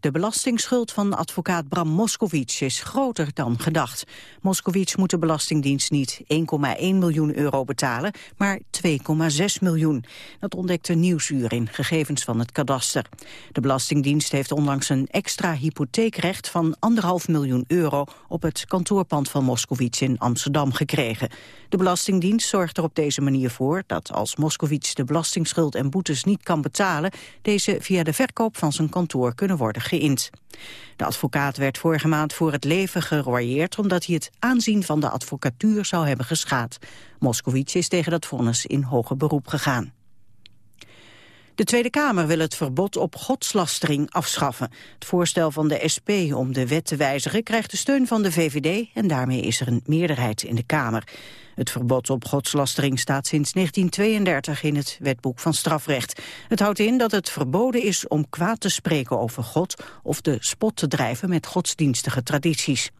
De belastingsschuld van advocaat Bram Moskowitz is groter dan gedacht. Moskowitz moet de Belastingdienst niet 1,1 miljoen euro betalen, maar 2,6 miljoen. Dat ontdekte Nieuwsuur in gegevens van het kadaster. De Belastingdienst heeft onlangs een extra hypotheekrecht van 1,5 miljoen euro op het kantoorpand van Moskowitz in Amsterdam gekregen. De Belastingdienst zorgt er op deze manier voor dat als Moskowitz de belastingsschuld en boetes niet kan betalen, deze via de verkoop van zijn kantoor kunnen worden geïnd. De advocaat werd vorige maand voor het leven geroyeerd omdat hij het aanzien van de advocatuur zou hebben geschaad. Moskowitz is tegen dat vonnis in hoger beroep gegaan. De Tweede Kamer wil het verbod op godslastering afschaffen. Het voorstel van de SP om de wet te wijzigen krijgt de steun van de VVD... en daarmee is er een meerderheid in de Kamer. Het verbod op godslastering staat sinds 1932 in het wetboek van strafrecht. Het houdt in dat het verboden is om kwaad te spreken over God of de spot te drijven met godsdienstige tradities.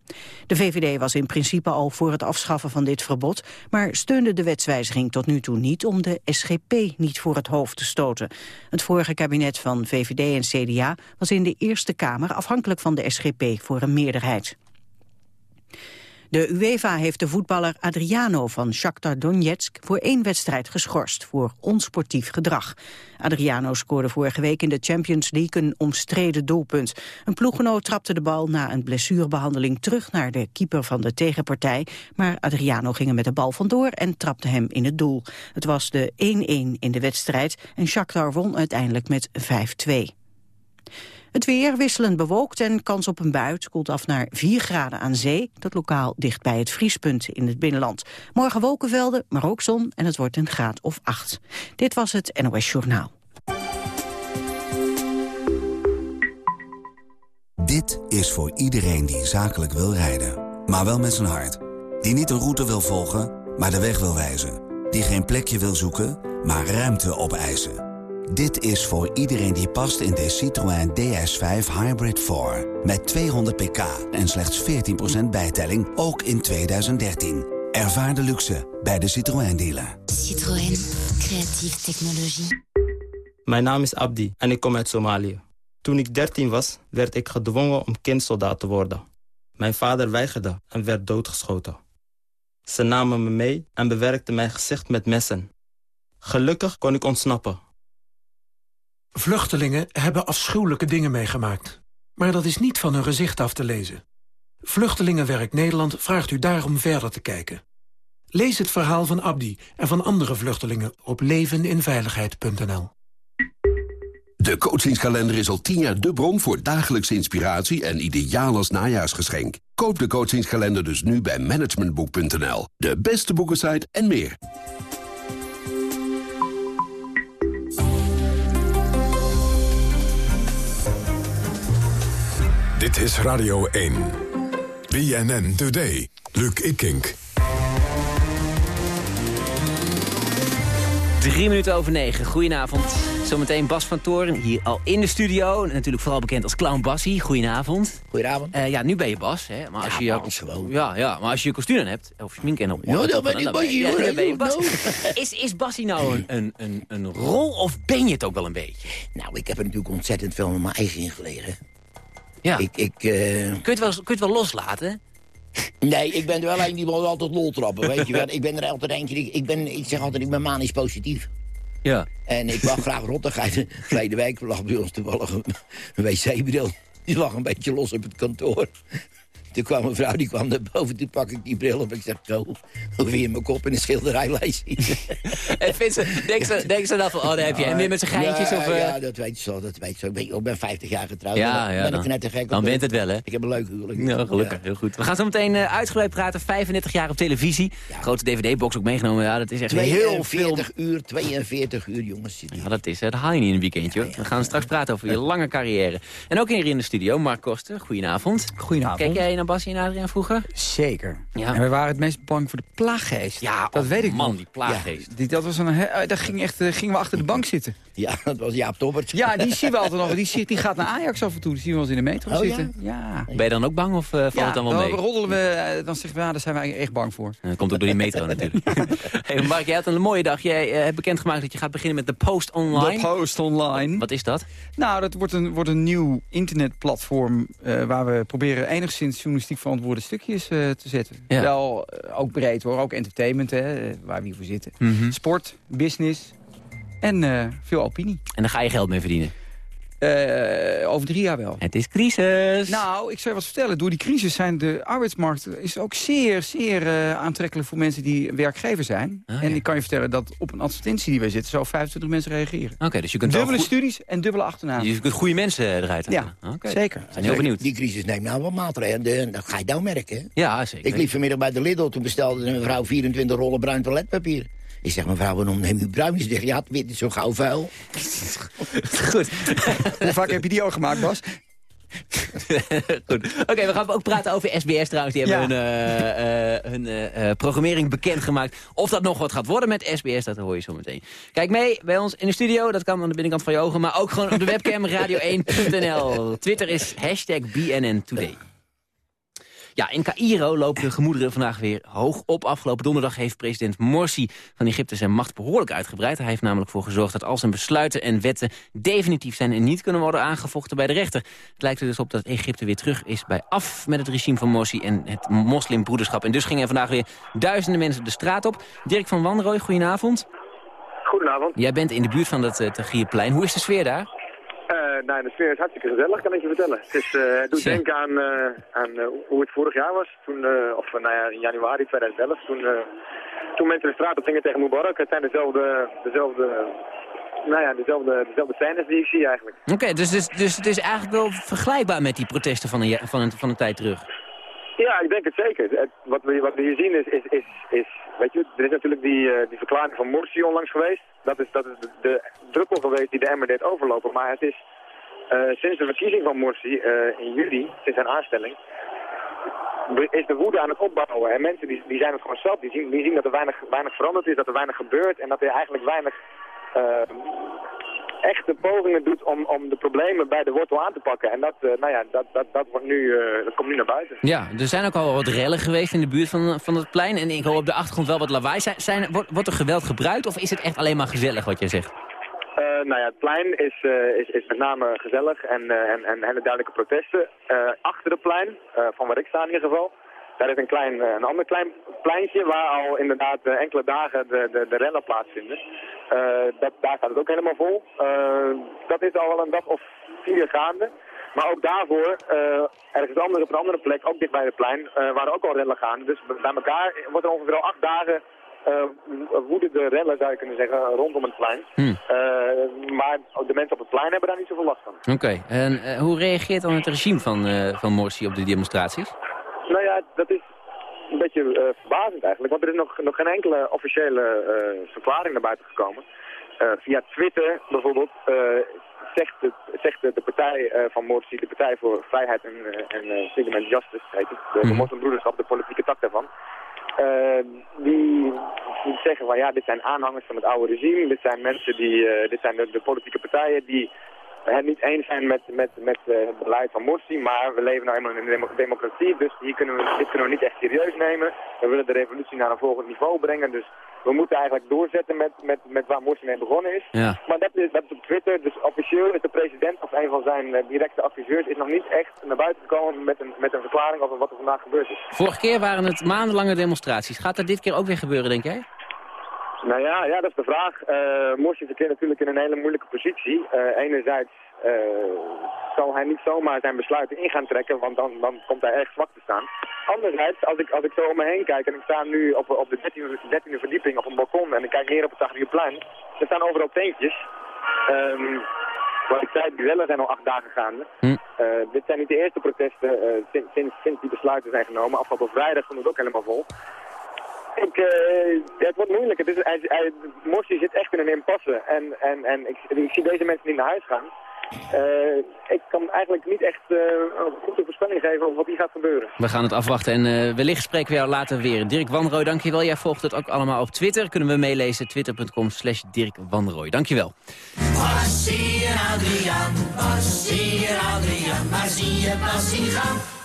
De VVD was in principe al voor het afschaffen van dit verbod, maar steunde de wetswijziging tot nu toe niet om de SGP niet voor het hoofd te stoten. Het vorige kabinet van VVD en CDA was in de Eerste Kamer afhankelijk van de SGP voor een meerderheid. De UEFA heeft de voetballer Adriano van Shakhtar Donetsk voor één wedstrijd geschorst voor onsportief gedrag. Adriano scoorde vorige week in de Champions League een omstreden doelpunt. Een ploeggenoot trapte de bal na een blessurebehandeling terug naar de keeper van de tegenpartij, maar Adriano ging er met de bal vandoor en trapte hem in het doel. Het was de 1-1 in de wedstrijd en Shakhtar won uiteindelijk met 5-2. Het weer wisselend bewolkt en kans op een bui. Het koelt af naar 4 graden aan zee, tot lokaal dicht bij het vriespunt in het binnenland. Morgen wolkenvelden, maar ook zon en het wordt een graad of 8. Dit was het NOS Journaal. Dit is voor iedereen die zakelijk wil rijden, maar wel met zijn hart. Die niet een route wil volgen, maar de weg wil wijzen. Die geen plekje wil zoeken, maar ruimte opeisen. Dit is voor iedereen die past in de Citroën DS5 Hybrid 4. Met 200 pk en slechts 14% bijtelling, ook in 2013. Ervaar de luxe bij de Citroën dealer. Citroën, creatieve technologie. Mijn naam is Abdi en ik kom uit Somalië. Toen ik 13 was, werd ik gedwongen om kindsoldaat te worden. Mijn vader weigerde en werd doodgeschoten. Ze namen me mee en bewerkten mijn gezicht met messen. Gelukkig kon ik ontsnappen Vluchtelingen hebben afschuwelijke dingen meegemaakt. Maar dat is niet van hun gezicht af te lezen. Vluchtelingenwerk Nederland vraagt u daarom verder te kijken. Lees het verhaal van Abdi en van andere vluchtelingen op leveninveiligheid.nl. De coachingskalender is al tien jaar de bron voor dagelijkse inspiratie en ideaal als najaarsgeschenk. Koop de coachingskalender dus nu bij managementboek.nl. De beste boekensite en meer. Dit is Radio 1. BNN Today. Luc Ikink. Drie minuten over negen. Goedenavond. Zometeen Bas van Toren hier al in de studio. Natuurlijk vooral bekend als Clown Bassie. Goedenavond. Goedenavond. Uh, ja, nu ben je Bas. Hè? Maar als ja, je, gewoon. Ja, ja, maar als je je kostuum aan hebt, of smink en op... Ja, dan ben ik Bassie hoor. Ja, ben je Bas. Is, is Bassie nou een, een, een, een rol of ben je het ook wel een beetje? Nou, ik heb er natuurlijk ontzettend veel met mijn eigen in gelegen. Ja. Ik, ik, uh... kun, je het wel, kun je het wel loslaten? Nee, ik ben er wel een die wil altijd lol trappen, weet je wel. Ik ben er altijd eentje, die, ik, ben, ik zeg altijd, ik ben manisch positief. Ja. En ik mag graag rottigheid. Verleden week lag bij ons toevallig een wc-bril. Die lag een beetje los op het kantoor. Toen kwam een vrouw, die kwam naar boven, toen pak ik die bril op. Ik zeg, zo, hoe weer mijn kop in een schilderijlijst zien. en ze, denk, ze, denk ze dan van, oh, daar heb je hem weer met zijn geintjes? Ja, of, uh... ja, dat weet je zo, dat weet je zo. Ik ben 50 jaar getrouwd, ja, dan ja, ben dan, ik net te gek. Dan bent het wel, hè? Ik heb een leuk huwelijk. Ja, gelukkig, heel goed. We gaan zo meteen uh, uitgebreid praten, 35 jaar op televisie. Grote DVD-box ook meegenomen, ja, dat is echt 42 heel veel... uur, 42 uur, jongens. Ja, dat is, hè. dat haal je niet in een weekendje, hoor. We gaan straks praten over je lange carrière. En ook hier in de studio, Mark Koster, goedenavond. Goedenavond. Kijk jij naar Bassie en Adriaan, vroeger? Zeker. Ja. En we waren het meest bang voor de plaaggeest. Ja, dat oh, weet ik man, nog. die plaaggeest. Die, dat was een, he- daar ging echt, eh, gingen we achter de bank zitten. Ja, dat was Jaap Tobbert. Ja, die zien we altijd nog. Die, zit- die gaat naar Ajax af en toe. Die zien we eens in de metro Oh, ja? zitten. Ja. Ben je dan ook bang of eh, valt Ja, het dan wel dan mee? roddelen we, eh, dan zeggen we, ja, daar zijn wij echt bang voor. Dat komt ook door die metro natuurlijk. hey, Mark, jij had een mooie dag. Jij eh, hebt bekendgemaakt dat je gaat beginnen met de Post Online. De Post Online. Wat is dat? Nou, dat wordt een, wordt een nieuw internetplatform... eh, waar we proberen enigszins journalistiek verantwoorde stukjes eh, te zetten. Ja. Wel eh, ook breed hoor, ook entertainment, hè, eh, waar we hier voor zitten. Mhm. Sport, business en veel opinie. En daar ga je geld mee verdienen. Eh, over drie jaar wel. Het is crisis. Nou, ik zou je wat vertellen. Door die crisis zijn de arbeidsmarkt is ook zeer, zeer eh, aantrekkelijk voor mensen die werkgever zijn. Ah, en ja. ik kan je vertellen dat op een advertentie die wij zitten, zo 25 mensen reageren. Oké, dus je kunt Dubbele goed- studies en dubbele achternaam. Je kunt goede mensen eruit Ja, halen. Oké. zeker. We zijn heel benieuwd. Die crisis neemt nou wel maatregelen. en Dat ga je nou merken. hè? Ja, zeker. Ik liep vanmiddag bij de Lidl. Toen bestelde een mevrouw 24 rollen bruin toiletpapier. Ik zeg, mevrouw, waarom neem u bruin? Ze zegt, ja, het wit is zo gauw vuil. Goed. Hoe vaak heb je die ook gemaakt, Bas? Goed. Oké, we gaan ook praten over SBS trouwens. Die hebben Ja. hun, eh, eh, hun eh, eh, programmering bekendgemaakt. Of dat nog wat gaat worden met SBS, dat hoor je zo meteen. Kijk mee bij ons in de studio. Dat kan aan de binnenkant van je ogen. Maar ook gewoon op de webcam radio1.nl. Twitter is hashtag BNN Today. Ja, in Cairo lopen de gemoederen vandaag weer hoog op. Afgelopen donderdag heeft president Morsi van Egypte zijn macht behoorlijk uitgebreid. Hij heeft namelijk voor gezorgd dat al zijn besluiten en wetten definitief zijn en niet kunnen worden aangevochten bij de rechter. Het lijkt er dus op dat Egypte weer terug is bij af met het regime van Morsi en het moslimbroederschap. En dus gingen er vandaag weer duizenden mensen de straat op. Dirk van Wanrooy, goedenavond. Goedenavond. Jij bent in de buurt van het uh, Tagierplein. Hoe is de sfeer daar? Uh, nou, de sfeer is hartstikke gezellig, kan ik je vertellen. Het, is, uh, het doet denken aan, uh, aan hoe het vorig jaar was. Toen, of nou ja, in januari 2011. Toen, toen mensen de straat op gingen tegen Mubarak. Het zijn dezelfde, dezelfde, nou ja, dezelfde, dezelfde scènes die ik zie eigenlijk. Oké, okay, dus, dus, dus het is eigenlijk wel vergelijkbaar met die protesten van een, van een, van een tijd terug. Ja, ik denk het zeker. Het, wat, we, wat we hier zien is, is, is, is, weet je, er is natuurlijk die, uh, die verklaring van Morsi onlangs geweest. Dat is, dat is de, de druppel geweest die de emmer deed overlopen. Maar het is uh, sinds de verkiezing van Morsi uh, in juli, sinds zijn aanstelling, is de woede aan het opbouwen. En mensen die, die zijn het gewoon zat. Die zien, die zien dat er weinig, weinig veranderd is, dat er weinig gebeurt en dat er eigenlijk weinig echte pogingen doet om, om de problemen bij de wortel aan te pakken. En dat, uh, nou ja, dat, dat, dat, wordt nu, uh, dat komt nu naar buiten. Ja, er zijn ook al wat rellen geweest in de buurt van, van het plein. En ik hoor op de achtergrond wel wat lawaai. Zijn, zijn, wordt, wordt er geweld gebruikt of is het echt alleen maar gezellig wat jij zegt? Uh, nou ja, het plein is, is, is met name gezellig en, en, en hele duidelijke protesten. achter het plein, van waar ik sta in ieder geval, daar is een, klein, een ander klein pleintje waar al inderdaad enkele dagen de, de, de rellen plaatsvinden. Uh, dat, daar gaat het ook helemaal vol. Uh, dat is al wel een dag of vier gaande. Maar ook daarvoor, uh, ergens anders op een andere plek, ook dicht bij het plein, waren ook al rellen gaande. Dus bij elkaar wordt er ongeveer al acht dagen woeden de rellen, zou je kunnen zeggen, rondom het plein. Hmm. maar de mensen op het plein hebben daar niet zoveel last van. Oké, okay. en hoe reageert dan het regime van, van Morsi op de demonstraties? Nou ja, dat is een beetje uh, verbazend eigenlijk, want er is nog, nog geen enkele officiële uh, verklaring naar buiten gekomen. Uh, via Twitter bijvoorbeeld zegt, het, zegt de, de partij van Morsi, de Partij voor Vrijheid en, en Freedom and Justice, heet het, de, de moslimbroederschap, de politieke tak daarvan. die, die zeggen van ja, dit zijn aanhangers van het oude regime, dit zijn mensen die, dit zijn de, de politieke partijen die het niet eens zijn met, met, met uh, het beleid van Morsi, maar we leven nou eenmaal in een democratie, dus hier kunnen we, dit kunnen we niet echt serieus nemen. We willen de revolutie naar een volgend niveau brengen, dus we moeten eigenlijk doorzetten met, met, met waar Morsi mee begonnen is. Ja. Maar dat is, dat is op Twitter, dus officieel is de president of een van zijn uh, directe adviseurs is nog niet echt naar buiten gekomen met een, met een verklaring over wat er vandaag gebeurd is. Vorige keer waren het maandenlange demonstraties. Gaat dat dit keer ook weer gebeuren, denk jij? Nou ja, ja, dat is de vraag. Uh, Morsi verkeert natuurlijk in een hele moeilijke positie. Uh, enerzijds uh, zal hij niet zomaar zijn besluiten in gaan trekken, want dan, dan komt hij erg zwak te staan. Anderzijds, als ik, als ik zo om me heen kijk en ik sta nu op, op de 13e, 13e verdieping op een balkon en ik kijk neer op het Tahrirplein, er staan overal tentjes. Um, wat ik zei, die rellen zijn al acht dagen gaande. Hm. dit zijn niet de eerste protesten sinds, sinds, sinds die besluiten zijn genomen. Afgelopen vrijdag stond het ook helemaal vol. Ik, uh, het wordt moeilijk. Het is, hij, hij, Morsi zit echt in een impasse. En, en, en ik, ik, zie deze mensen niet naar huis gaan. ik kan eigenlijk niet echt een goede voorspelling geven over wat hier gaat gebeuren. We gaan het afwachten en wellicht spreken we jou later weer. Dirk Wanrooy, dankjewel. Jij volgt het ook allemaal op Twitter. Kunnen we meelezen, twitter.com slash Dirk Wanrooy. Dankjewel. Adriaan, Adriaan, maar zie je Bassie gaan,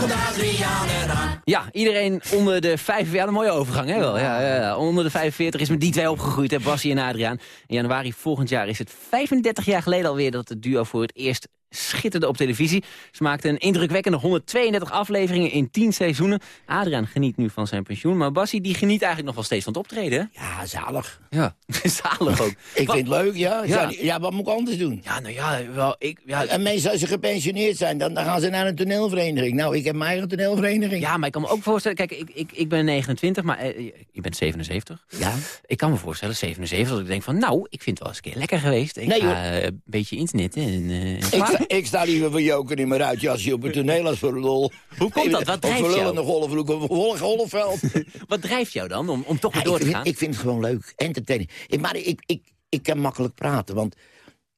komt Adriaan. Ja, iedereen onder de 45, ja, een mooie overgang, hè wel. Ja, ja, onder de 45 is met die twee opgegroeid, hè, en Adriaan. In januari volgend jaar is het 35 jaar geleden alweer dat het duo voor het eerst schitterde op televisie. Ze maakten een indrukwekkende 132 afleveringen in 10 seizoenen. Adriaan geniet nu van zijn pensioen, maar Bassie die geniet eigenlijk nog wel steeds van het optreden. Ja, zalig. Ja, zalig ook. ik vind het leuk, ja. Ja. ja. wat moet ik anders doen? Ja, nou ja, wel, ik... Ja. En mensen, als ze gepensioneerd zijn, dan, dan gaan ze naar een toneelvereniging. Nou, ik heb mijn eigen toneelvereniging. Ja, maar ik kan me ook voorstellen... Kijk, ik, ik, ik ben 29, maar eh, je bent 77. Ja. Ik kan me voorstellen, 77, dat ik denk van... Nou, ik vind het wel eens een keer lekker geweest. Ik nee, ga een beetje internetten en... Uh, ik, ik sta liever voor joker in mijn uitjasje op het toneel als voor lol. Hoe komt dat? Wat drijft jou? Op een golfvloek op een golfveld. Wat drijft jou dan om, om toch weer door te gaan? Ik vind het gewoon leuk. Entertaining. Ik, maar ik, ik, ik kan makkelijk praten, want...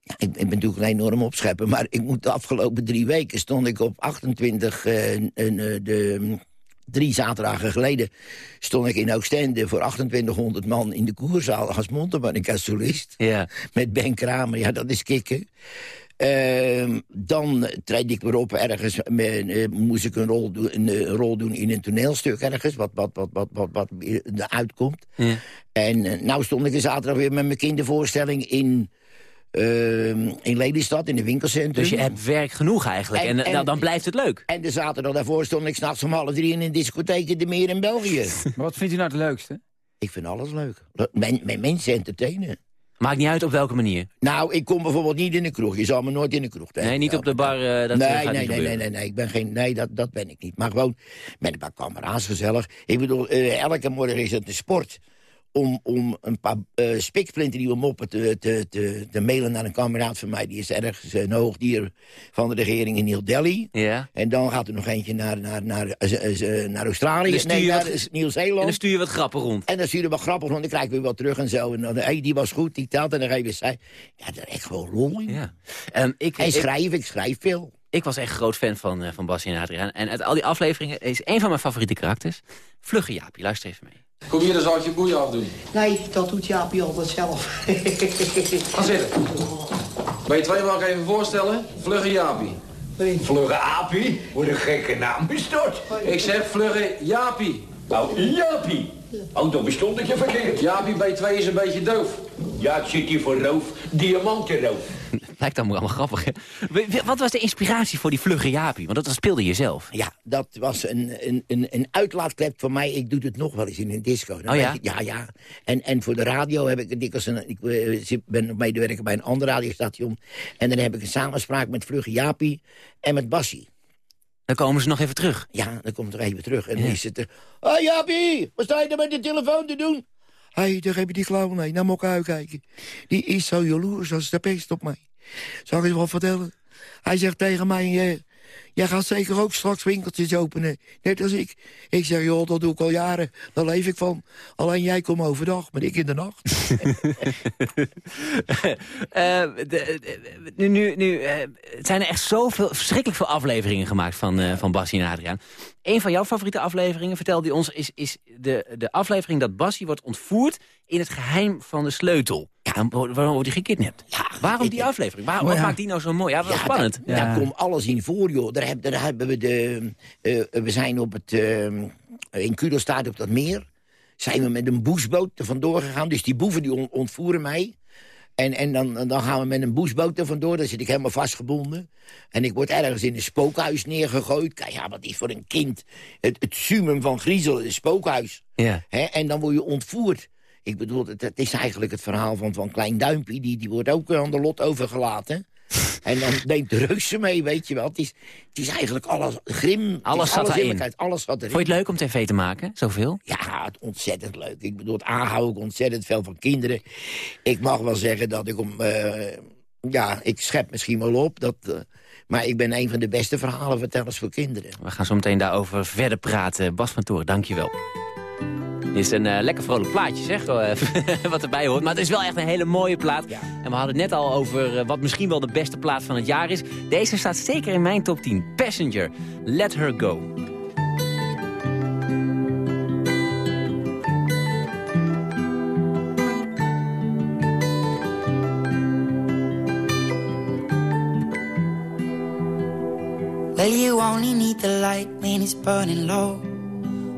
Ja, ik, ik, ben natuurlijk een enorm opscheppen, maar ik moet de afgelopen drie weken stond ik op 28 uh, uh, de drie zaterdagen geleden stond ik in Oostende voor 2800 man in de koerzaal als Montebank-solist. Ja. Met Ben Kramer, ja, dat is kicken. Uh, dan treed ik weer op ergens, uh, moest ik een rol, doen, een, een, rol doen in een toneelstuk ergens, wat, wat, wat, wat, wat, wat eruit komt. Ja. En uh, nou stond ik een zaterdag weer met mijn kindervoorstelling in, ehm, in Lelystad, in de winkelcentrum. Dus je hebt werk genoeg eigenlijk, en, en, nou, dan blijft het leuk. En de zaterdag daarvoor stond ik s'nachts om half drie in een discotheek in de Meer in België. maar wat vindt u nou het leukste? Ik vind alles leuk. Mijn, mijn mensen entertainen. Maakt niet uit op welke manier? Nou, ik kom bijvoorbeeld niet in de kroeg. Je zal me nooit in de kroeg tegen. Nee, niet op de bar. Uh, dat nee, gaat nee, niet nee, nee, nee, nee, ik ben geen, nee dat, dat ben ik niet. Maar gewoon met een paar kamerads gezellig. Ik bedoel, uh, elke morgen is het een sport om, om een paar uh, spiksplinternieuwe moppen te, te, te, te mailen naar een kameraad van mij. Die is ergens een hoogdier van de regering in New Delhi. Ja. En dan gaat er nog eentje naar, naar, naar, uh, naar Australië, nee, naar Nieuw-Zeeland. En dan stuur je wat grappen rond. En dan stuur je wat grappen rond, dan krijg je weer wat terug en zo. En dan, hey, die was goed, die telt. En dan ga je weer zeggen, ja, dat is echt gewoon lol. Ja. Um, ik, en schrijf, ik schrijf veel. Ik was echt groot fan van, uh, van en Adriaan. En uit al die afleveringen is een van mijn favoriete karakters. Vlugge Jaapie, luister even mee. Kom hier, dan zal ik je boeien afdoen. Nee, dat doet Jaapie altijd zelf. Ga zitten. Ben je twee mag even voorstellen? Vlugge Jaapie. Vlugge Aapie? Wat een gekke naam is dat. Ik zeg Vlugge Jaapie. Nou, Jaapie. Oh, dan bestond ik je verkeerd. Jaapie B2 is een beetje doof. Ja, ik zit hier voor roof. Diamantenroof. Lijkt dan allemaal grappig, hè? Wat was de inspiratie voor die vlugge Jaapie? Want dat speelde je zelf. Ja, dat was een, een, een, een uitlaatklep voor mij. Ik doe het nog wel eens in een disco. Dan oh ja? ja, ja. En, en voor de radio heb ik dikwijls een... Ik eh, ben medewerker bij een ander radiostation. En dan heb ik een samenspraak met vlugge Jaapie en met Bassie. Dan komen ze nog even terug. Ja, dan komt er even terug. En dan is het... Hé, hey, Jaapie, wat sta je er met de telefoon te doen? Hé, hey, daar heb je die klauw mee. Nou moet ik uitkijken. Die is zo jaloers als de pest op mij. Zal ik eens wat vertellen? Hij zegt tegen mij... Eh, jij gaat zeker ook straks winkeltjes openen. Net als ik. Ik zeg, joh, dat doe ik al jaren. Daar leef ik van. Alleen jij komt overdag, maar ik in de nacht. uh, nu, nu, nu het zijn er echt zoveel, verschrikkelijk veel afleveringen gemaakt van, uh, van Bassie en Adriaan. Een van jouw favoriete afleveringen, vertelde hij ons, is, is de, de aflevering dat Bassie wordt ontvoerd in het geheim van de sleutel. Waarom wordt hij gekidnapt? Ja, waarom die aflevering? Waar, wat maakt die nou zo mooi? Ja, wel spannend. Daar, komt alles in voor, joh. Daar, heb, daar hebben we de... Uh, we zijn op het... Uh, in Kudo staat op dat meer. Zijn we met een boesboot er vandoor gegaan. Dus die boeven die on, ontvoeren mij. En, en dan, dan gaan we met een boesboot er vandoor. Dan zit ik helemaal vastgebonden. En ik word ergens in een spookhuis neergegooid. Kijk, ja, wat is voor een kind het, het summum van griezel, een spookhuis. Ja. He, en dan word je ontvoerd. Ik bedoel, het, het, is eigenlijk het verhaal van, van Klein Duimpje. Die, die wordt ook aan de lot overgelaten. en dan neemt de reuze mee, weet je wel. Het is, het is eigenlijk alles grim. Alles zat erin. Alles zat erin. Vond je het leuk om tv te maken, zoveel? Ja, het ontzettend leuk. Ik bedoel, het aanhoud ik ontzettend veel van kinderen. Ik mag wel zeggen dat ik om... Uh, ja, ik schep misschien wel op. Dat, uh, maar ik ben een van de beste verhalenvertellers voor kinderen. We gaan zo meteen daarover verder praten. Bas van Toor, dank je wel. Dit is een eh, lekker vrolijk plaatje, zeg, eh, wat erbij hoort. Maar het is wel echt een hele mooie plaat. En we hadden het net al over eh, wat misschien wel de beste plaat van het jaar is. Deze staat zeker in mijn top 10. Passenger, Let Her Go. Well, you only need the light when it's burning low.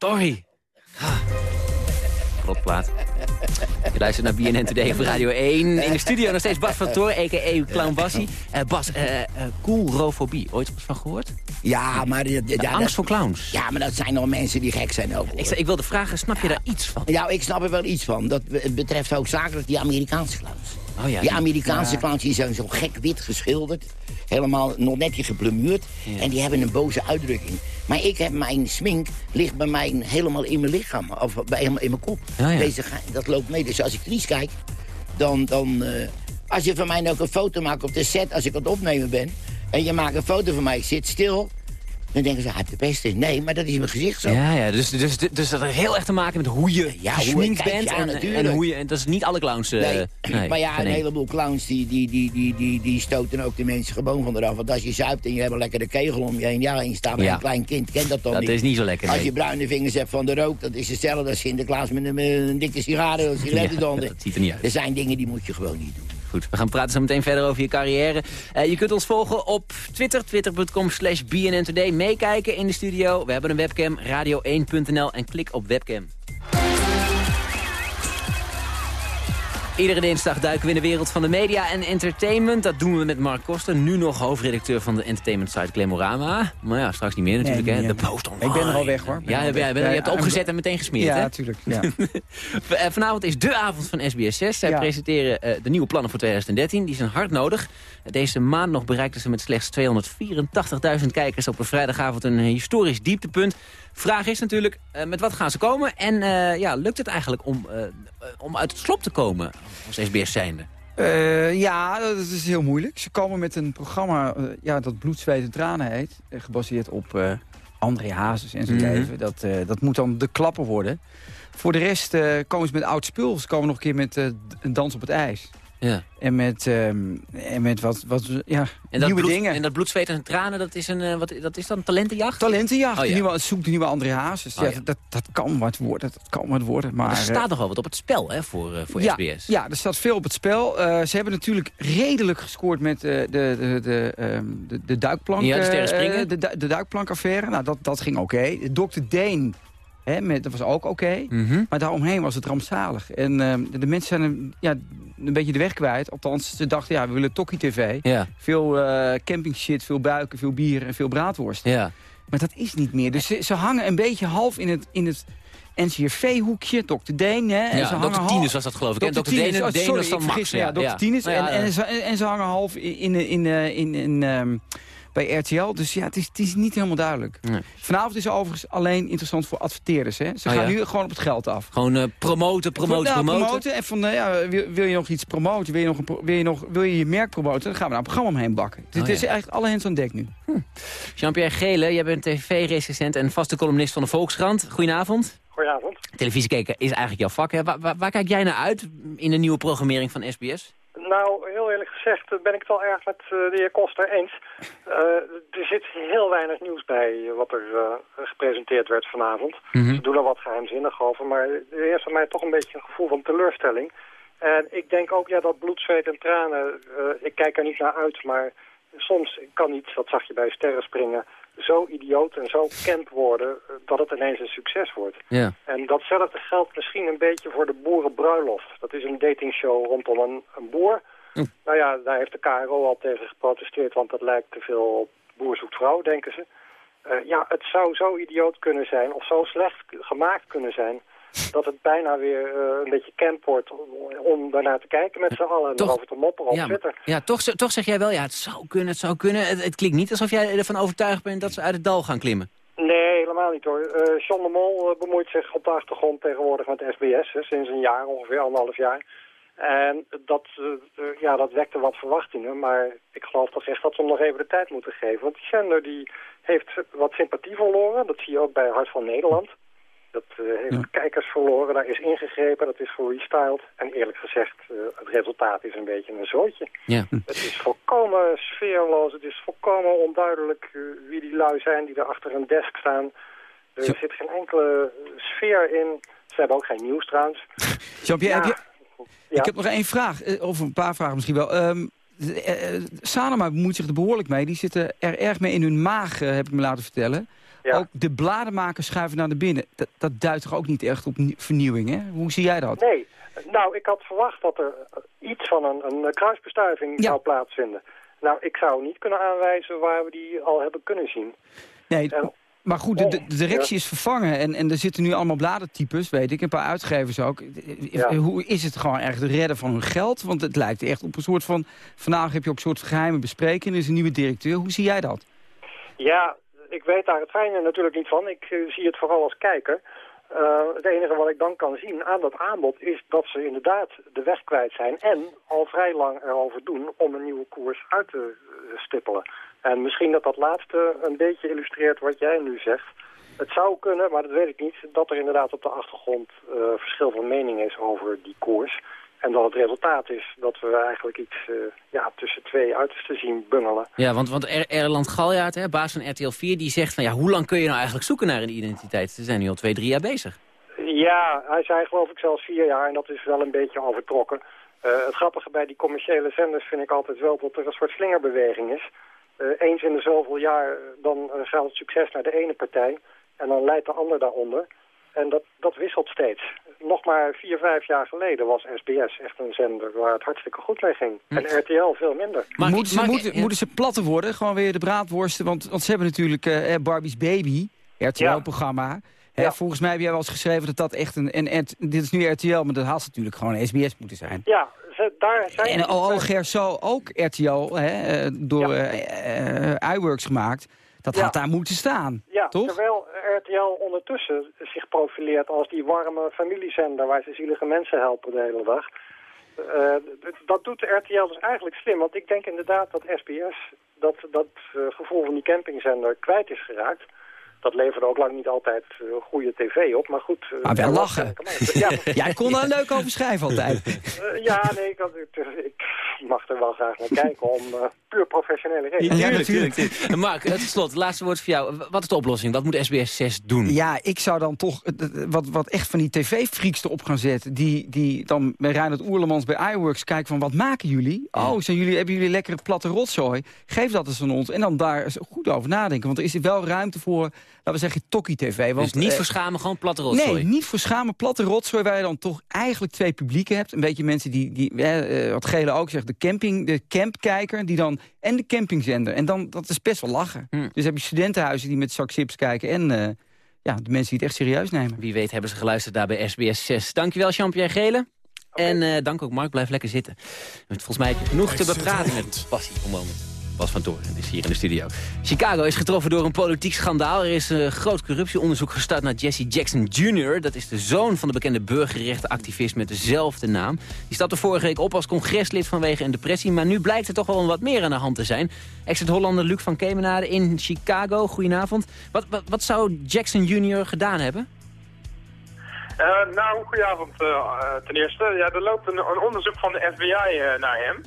Go. Ah. Rotplaat. Je luistert naar BNN Today op Radio 1. In de studio nog steeds Bas van Toor, a.k.a. Clown Bassie. Eh, Bas, eh eh coolrofobie. Ooit wat van gehoord? Ja, maar... Ja, De ja, angst dat- voor clowns. Ja, maar dat zijn nog mensen die gek zijn ook. Ik, ik wilde vragen, snap je daar iets van? Ja, ik snap er wel iets van. Dat be- betreft hoofdzakelijk die Amerikaanse clowns. Oh ja, die Amerikaanse ja. clowns die zijn zo gek wit geschilderd. Helemaal nog netjes geblemuurd. En die hebben een boze uitdrukking. Maar ik heb mijn smink, ligt bij mij helemaal in mijn lichaam. Of bij, helemaal in mijn kop. Ja. Deze, dat loopt mee. Dus als ik triest kijk, dan... dan eh, als je van mij ook een foto maakt op de set als ik aan het opnemen ben... en je maakt een foto van mij, ik zit stil... Dan denken ze, heeft de pest. Nee, maar dat is mijn gezicht zo. Ja, ja dus, dus, dus dat heeft heel erg te maken met hoe je Ja, kijkt, bent. ja, en, en hoe je, en dat is niet alle clowns. eh, Nee, nee, maar ja, een heleboel clowns die, die, die, die, die, die stoten ook de mensen gewoon van eraf. Want als je zuipt en je hebt een lekkere kegel om je heen... ja, en je staat bij Ja. een klein kind, kent dat dan Dat niet. is niet zo lekker, Als nee. je bruine vingers hebt van de rook, dat is hetzelfde als Sinterklaas met een, met een dikke sigaar of sigaretten Ja, eronder. dat ziet er niet uit. Er zijn dingen die moet je gewoon niet doen. Goed, we gaan praten zo meteen verder over je carrière. Eh, je kunt ons volgen op Twitter, twitter.com slash BNN. Meekijken in de studio. We hebben een webcam, radio1.nl en klik op webcam. Iedere dinsdag duiken we in de wereld van de media en entertainment. Dat doen we met Mark Koster, nu nog hoofdredacteur van de entertainment site Glamorama. Maar ja, straks niet meer natuurlijk, Nee, hè? De. Post Online. Ik ben er al weg, hoor. Ja, je hebt opgezet en meteen gesmeerd, Ja, hè? natuurlijk. Ja. Eh, Vanavond is de avond van SBS6. Zij Ja. presenteren eh, de nieuwe plannen voor 2013. Die zijn hard nodig. Eh, Deze maand nog bereikten ze met slechts 284.000 kijkers... op een vrijdagavond een historisch dieptepunt. Vraag is natuurlijk, eh, met wat gaan ze komen? En eh, ja, lukt het eigenlijk om, eh, om uit het slop te komen als SBS zijnde? Ja, dat is heel moeilijk. Ze komen met een programma ja, dat Bloed, Zweet en Tranen heet. gebaseerd op André Hazes en zijn Mhm. leven. Dat, dat moet dan de klapper worden. Voor de rest komen ze met oud spul. Ze komen nog een keer met een dans op het ijs. Ja. En met, ehm, en met wat, wat ja, En nieuwe bloed, dingen. en dat bloed, zweet en tranen, dat is, een, eh, wat, dat is dan een talentenjacht? Talentenjacht. Oh, ja. nieuwe, zoek de nieuwe André Hazes. Oh, ja, ja. Dat, dat kan wat worden. Dat kan wat worden. Maar, Maar er eh, staat nog wel wat op het spel hè, voor, eh, voor ja, SBS. Ja, er staat veel op het spel. Ze hebben natuurlijk redelijk gescoord met de, de, de, ehm, de, de duikplank. Ja, de sterren eh, springen. de, de duikplankaffaire. Nou, dat, dat ging oké. Dr. Deen, hè, met, dat was ook oké. Mhm. Maar daaromheen was het rampzalig. En ehm, de, mensen zijn een, ja, een beetje de weg kwijt. Althans, ze dachten, ja, we willen Tokkie TV. Ja. Veel eh camping shit, veel buiken, veel bier en veel braadworst. Ja. Maar dat is niet meer. Dus ze, ze hangen een beetje half in het, in het NCRV-hoekje. Dr. Deen, hè. En Ja, ze Dr. hangen half- Tinus was dat geloof ik. En Dr. Tinus, Deen- oh, Deen sorry, was dan Max, ja. Ja, Dr. Ja. Tinus. Ja, en, en, ze, en ze hangen half in, in, in, eh, in, in, bij RTL. Dus ja, het is, het is niet helemaal duidelijk. Nee. Vanavond is overigens alleen interessant voor adverteerders. Hè. Ze Oh, gaan ja? nu gewoon op het geld af. Gewoon eh, promoten, promoten, Nou, promoten. En van, eh, ja, wil, wil je nog iets promoten? Wil je, nog een, pro- wil, je nog, wil je je merk promoten? Dan gaan we daar een programma omheen bakken. Dus Oh, het is eigenlijk alle hands aan dek nu. Jean-Pierre Gele, jij bent tv-recensent en vaste columnist van de Volkskrant. Goedenavond. Goedenavond. Televisiekijken is eigenlijk jouw vak. Hè? Waar, waar, waar kijk jij naar uit in de nieuwe programmering van SBS? Nou, heel eerlijk gezegd eh, ben ik het wel erg met eh, de heer Koster eens. Eh, er zit heel weinig nieuws bij wat er gepresenteerd werd vanavond. Mhm. Ze doen er wat geheimzinnig over, maar er heerst bij mij toch een beetje een gevoel van teleurstelling. En ik denk ook, ja, dat bloed, zweet en tranen, ik kijk er niet naar uit, maar soms kan iets, dat zag je bij Sterren Springen, zo idioot en zo camp worden eh, dat het ineens een succes wordt. Ja. En datzelfde geldt misschien een beetje voor de Boerenbruiloft. Dat is een datingshow rondom een, een boer. Nou ja, daar heeft de KRO al tegen geprotesteerd, want dat lijkt te veel op boer zoekt vrouw, denken ze. Eh, ja, het zou zo idioot kunnen zijn, of zo slecht gemaakt kunnen zijn, dat het bijna weer eh, een beetje camp wordt om, daarnaar te kijken met z'n allen en erover te mopperen op ja, Twitter. maar- ja toch, toch zeg jij wel, ja, het zou kunnen, het zou kunnen. Het, het klinkt niet alsof jij ervan overtuigd bent dat ze uit het dal gaan klimmen. Nee, helemaal niet hoor. John de Mol eh, bemoeit zich op de achtergrond tegenwoordig met SBS, hè, sinds een jaar, ongeveer anderhalf jaar. En dat, ja, dat wekte wat verwachtingen, maar ik geloof toch echt dat ze hem nog even de tijd moeten geven. Want die zender die heeft wat sympathie verloren, dat zie je ook bij Hart van Nederland. Dat eh, heeft kijkers verloren, daar is ingegrepen, dat is gerestyled. En eerlijk gezegd, eh, het resultaat is een beetje een zootje. Ja. Het is volkomen sfeerloos. Het is volkomen onduidelijk eh, wie die lui zijn die er achter een desk staan. Er zit geen enkele sfeer in. Ze hebben ook geen nieuws trouwens. Jean-Pierre, Ja. je... Ik heb nog één vraag, of een paar vragen misschien wel. Ehm de- eh, eh, Sanema bemoeit zich er behoorlijk mee. Die zitten er erg mee in hun maag, heb ik me laten vertellen. Ook de bladenmakers schuiven naar de binnen. Dat, dat duidt toch ook niet echt op nie- vernieuwing, hè? Hoe zie jij dat? Nee, nou, ik had verwacht dat er eh, iets van een, een kruisbestuiving zou plaatsvinden. Nou, ik zou niet kunnen aanwijzen waar we die al hebben kunnen zien. Nee, maar goed, de, de- de directie Ja. is vervangen. En, en er zitten nu allemaal bladentypes, weet ik. Een paar uitgevers ook. Ja. Hoe is het gewoon echt de redden van hun geld? Want het lijkt echt op een soort van... Vandaag heb je ook een soort geheime bespreking. Er is een nieuwe directeur. Hoe zie jij dat? Ja, ik weet daar het fijne natuurlijk niet van. Ik eh, zie het vooral als kijker. Uh, het enige wat ik dan kan zien aan dat aanbod is dat ze inderdaad de weg kwijt zijn en al vrij lang erover doen om een nieuwe koers uit te stippelen. En misschien dat dat laatste een beetje illustreert wat jij nu zegt. Het zou kunnen, maar dat weet ik niet, dat er inderdaad op de achtergrond verschil van mening is over die koers. En dat het resultaat is dat we eigenlijk iets uh, ja, tussen twee uitersten zien bungelen. Ja, want, want er Erland Galjaard, hè, baas van RTL 4, die zegt van ja, hoe lang kun je nou eigenlijk zoeken naar een identiteit? Ze zijn nu al twee, drie jaar bezig. Ja, hij zei geloof ik zelfs vier jaar en dat is wel een beetje overtrokken. Uh, het grappige bij die commerciële zenders vind ik altijd wel dat er een soort slingerbeweging is. Uh, eens in de zoveel jaar dan gaat het succes naar de ene partij en dan leidt de ander daaronder. En dat, dat wisselt steeds. Nog maar vier, vijf jaar geleden was SBS echt een zender waar het hartstikke goed mee ging. Hm. En RTL veel minder. Maar moeten ze, moeten, moeten ze platter worden? Gewoon weer de braadworsten? Want, want ze hebben natuurlijk uh, Barbie's Baby, RTL-programma. Ja. Volgens mij heb jij wel eens geschreven dat dat echt een... En, en, dit is nu RTL, maar dat had natuurlijk gewoon SBS moeten zijn. Ja, ze, daar zijn... En OO Gerso ook RTL, hè, door ja. uh, iWorks gemaakt. Dat had daar moeten staan, ja, toch? terwijl RTL ondertussen zich profileert als die warme familiezender... waar ze zielige mensen helpen de hele dag. Uh, dat doet de RTL dus eigenlijk slim. Want ik denk inderdaad dat SBS dat, dat uh, gevoel van die campingzender kwijt is geraakt. Dat leverde ook lang niet altijd uh, goede tv op, maar goed... maar wel lachen. Ja. Jij kon er leuk over schrijven altijd. ja, nee, ik, had, ik, mag er wel graag naar kijken om puur professionele redenen. Ja, natuurlijk. Mark, het slot, laatste woord voor jou. Wat is de oplossing? Wat moet SBS 6 doen? Ja, ik zou dan toch wat, wat echt van die tv-freaks erop gaan zetten... die, die dan bij Reinhard Oerlemans bij iWorks kijken van... wat maken jullie? Oh, zijn jullie, hebben jullie lekkere platte rotzooi? Geef dat eens aan ons. En dan daar goed over nadenken. Want er is er wel ruimte voor, laten we zeggen, Tokkie-tv. Dus niet uh, voor schamen, gewoon platte rotzooi? Nee, niet voor schamen, platte rotzooi... waar je dan toch eigenlijk twee publieken hebt. Een beetje mensen die, die uh, wat Gele ook zegt, de, camping, de campkijker... die dan en de campingzender. En dan, dat is best wel lachen. Hm. Dus heb je studentenhuizen die met zak chips kijken... en uh, ja, de mensen die het echt serieus nemen. Wie weet hebben ze geluisterd daar bij SBS 6. Dankjewel, Jean-Pierre Gele. Okay. En uh, dank ook Mark, blijf lekker zitten. Volgens mij heb je genoeg te bepraten met passie om moment. Bas van Toren is hier in de studio. Chicago is getroffen door een politiek schandaal. Er is een groot corruptieonderzoek gestart naar Jesse Jackson Jr. Dat is de zoon van de bekende burgerrechtenactivist met dezelfde naam. Die stapte vorige week op als congreslid vanwege een depressie. Maar nu blijkt er toch wel wat meer aan de hand te zijn. Exit-Hollander Luc van Kemenade in Chicago. Goedenavond. Wat, wat, wat zou Jackson Jr. gedaan hebben? Uh, nou, goedenavond uh, ten eerste. Ja, er loopt een, een onderzoek van de FBI naar hem.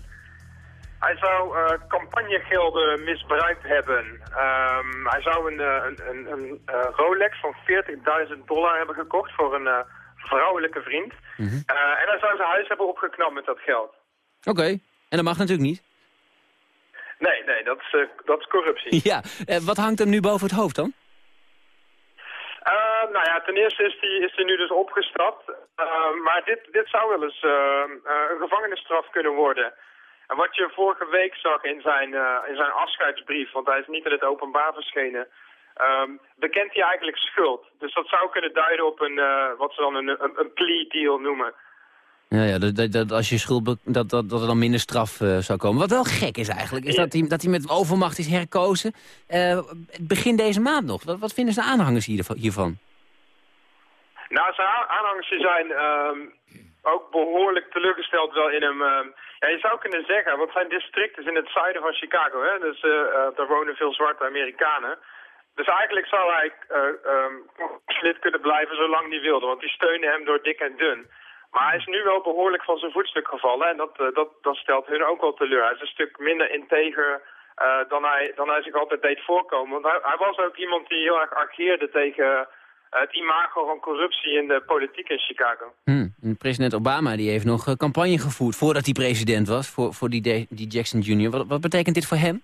Hij zou uh, campagnegelden misbruikt hebben. Um, hij zou een, een, een, een uh, Rolex van 40.000 dollar hebben gekocht voor een uh, vrouwelijke vriend. Mm -hmm. en hij zou zijn huis hebben opgeknapt met dat geld. Oké, okay. en dat mag natuurlijk niet. Nee, nee, dat is, dat is corruptie. Ja, wat hangt hem nu boven het hoofd dan? nou ja, ten eerste is hij is die nu dus opgestapt. maar dit, dit zou wel eens een gevangenisstraf kunnen worden. En wat je vorige week zag in zijn, uh, in zijn afscheidsbrief, want hij is niet in het openbaar verschenen, um, bekent hij eigenlijk schuld. Dus dat zou kunnen duiden op een, uh, wat ze dan een, een, een plea deal noemen. Ja, ja dat, dat, als je schuld, dat, dat, dat er dan minder straf uh, zou komen. Wat wel gek is eigenlijk, is dat hij, dat hij met overmacht is herkozen. begin deze maand nog. Wat, wat vinden de aanhangers hiervan? Nou, zijn aanhangers zijn um, ook behoorlijk teleurgesteld wel in hem. Uh, je zou kunnen zeggen, want zijn district is in het zuiden van Chicago, hè? dus uh, uh, daar wonen veel zwarte Amerikanen. Dus eigenlijk zou hij um, lid kunnen blijven zolang hij wilde, want die steunen hem door dik en dun. Maar hij is nu wel behoorlijk van zijn voetstuk gevallen en dat, dat, dat stelt hun ook wel teleur. Hij is een stuk minder integer dan, hij, dan hij zich altijd deed voorkomen. Want hij, hij was ook iemand die heel erg ageerde tegen het imago van corruptie in de politiek in Chicago. Hmm. President Obama die heeft nog campagne gevoerd voordat hij president was, voor, voor die, die Jackson Jr. Wat, wat betekent dit voor hem?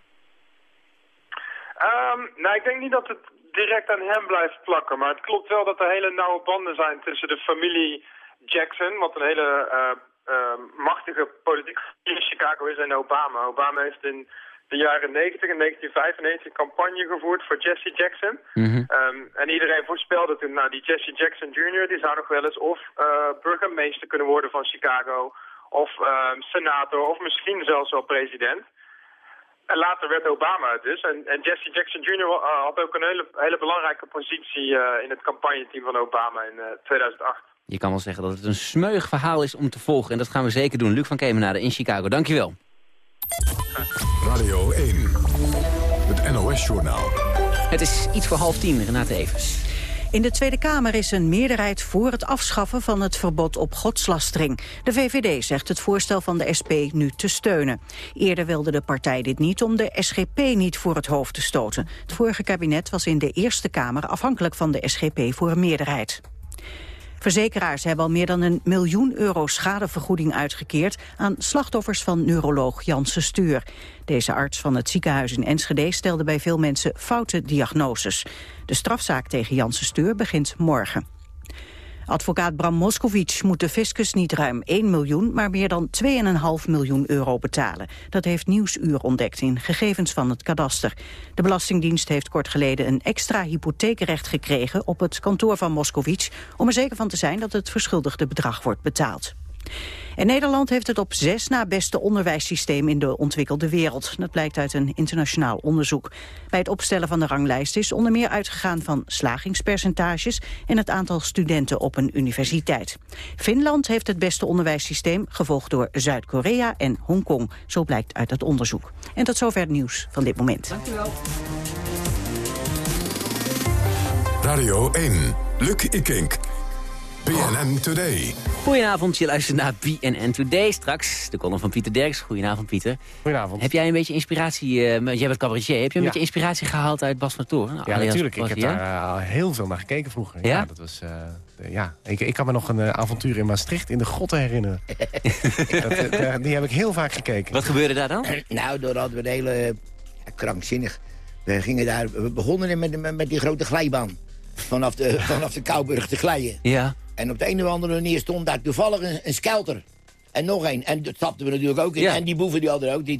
Um, nou, ik denk niet dat het direct aan hem blijft plakken, maar het klopt wel dat er hele nauwe banden zijn tussen de familie Jackson, wat een hele uh, uh, machtige politiek in Chicago is, en Obama. Obama heeft in de jaren 90 en 1995 een campagne gevoerd voor Jesse Jackson. Mm -hmm. um, en iedereen voorspelde toen, nou die Jesse Jackson Jr. die zou nog wel eens of uh, burgemeester kunnen worden van Chicago, of um, senator, of misschien zelfs wel president. En later werd Obama het dus. En, en Jesse Jackson Jr. uh, had ook een hele, hele belangrijke positie uh, in het campagneteam van Obama in uh, 2008. Je kan wel zeggen dat het een smeug verhaal is om te volgen. En dat gaan we zeker doen. Luc van Kemenade in Chicago, dankjewel. Radio 1, het NOS-journaal. Het is iets voor half tien, Renate Evers. In de Tweede Kamer is een meerderheid voor het afschaffen van het verbod op godslastering. De VVD zegt het voorstel van de SP nu te steunen. Eerder wilde de partij dit niet om de SGP niet voor het hoofd te stoten. Het vorige kabinet was in de Eerste Kamer afhankelijk van de SGP voor een meerderheid. Verzekeraars hebben al meer dan een miljoen euro schadevergoeding uitgekeerd aan slachtoffers van neuroloog Janssen Stuur. Deze arts van het ziekenhuis in Enschede stelde bij veel mensen foute diagnoses. De strafzaak tegen Janssen Stuur begint morgen. Advocaat Bram Moskowitz moet de fiscus niet ruim 1 miljoen, maar meer dan 2,5 miljoen euro betalen. Dat heeft Nieuwsuur ontdekt in gegevens van het kadaster. De Belastingdienst heeft kort geleden een extra hypotheekrecht gekregen op het kantoor van Moskowitz, om er zeker van te zijn dat het verschuldigde bedrag wordt betaald. En Nederland heeft het op zes na beste onderwijssysteem in de ontwikkelde wereld. Dat blijkt uit een internationaal onderzoek. Bij het opstellen van de ranglijst is onder meer uitgegaan van slagingspercentages en het aantal studenten op een universiteit. Finland heeft het beste onderwijssysteem, gevolgd door Zuid-Korea en Hongkong. Zo blijkt uit het onderzoek. En tot zover het nieuws van dit moment. Dank u wel. Radio 1, Luc Ikink. BNN Today. Goedenavond, je luistert naar BNN Today. Straks de column van Pieter Derks. Goedenavond, Pieter. Goedenavond. Heb jij een beetje inspiratie, uh, jij bent cabaretier, heb je een beetje inspiratie gehaald uit Bas van Toren? Ja, natuurlijk. Ik heb daar uh, heel veel naar gekeken vroeger. Ja? ja dat was, uh, de, ja. Ik, ik kan me nog een avontuur in Maastricht in de grotten herinneren. dat, die heb ik heel vaak gekeken. Wat gebeurde daar dan? Nou, daar hadden we een hele krankzinnig. We gingen daar, we begonnen met, met, met die grote glijbaan. Vanaf de, vanaf de Kouwburg te glijden. Ja. En op de een of andere manier stond daar toevallig een, een skelter. En nog één. En dat stapten we natuurlijk ook in. Ja. En die boeven die hadden ook. Die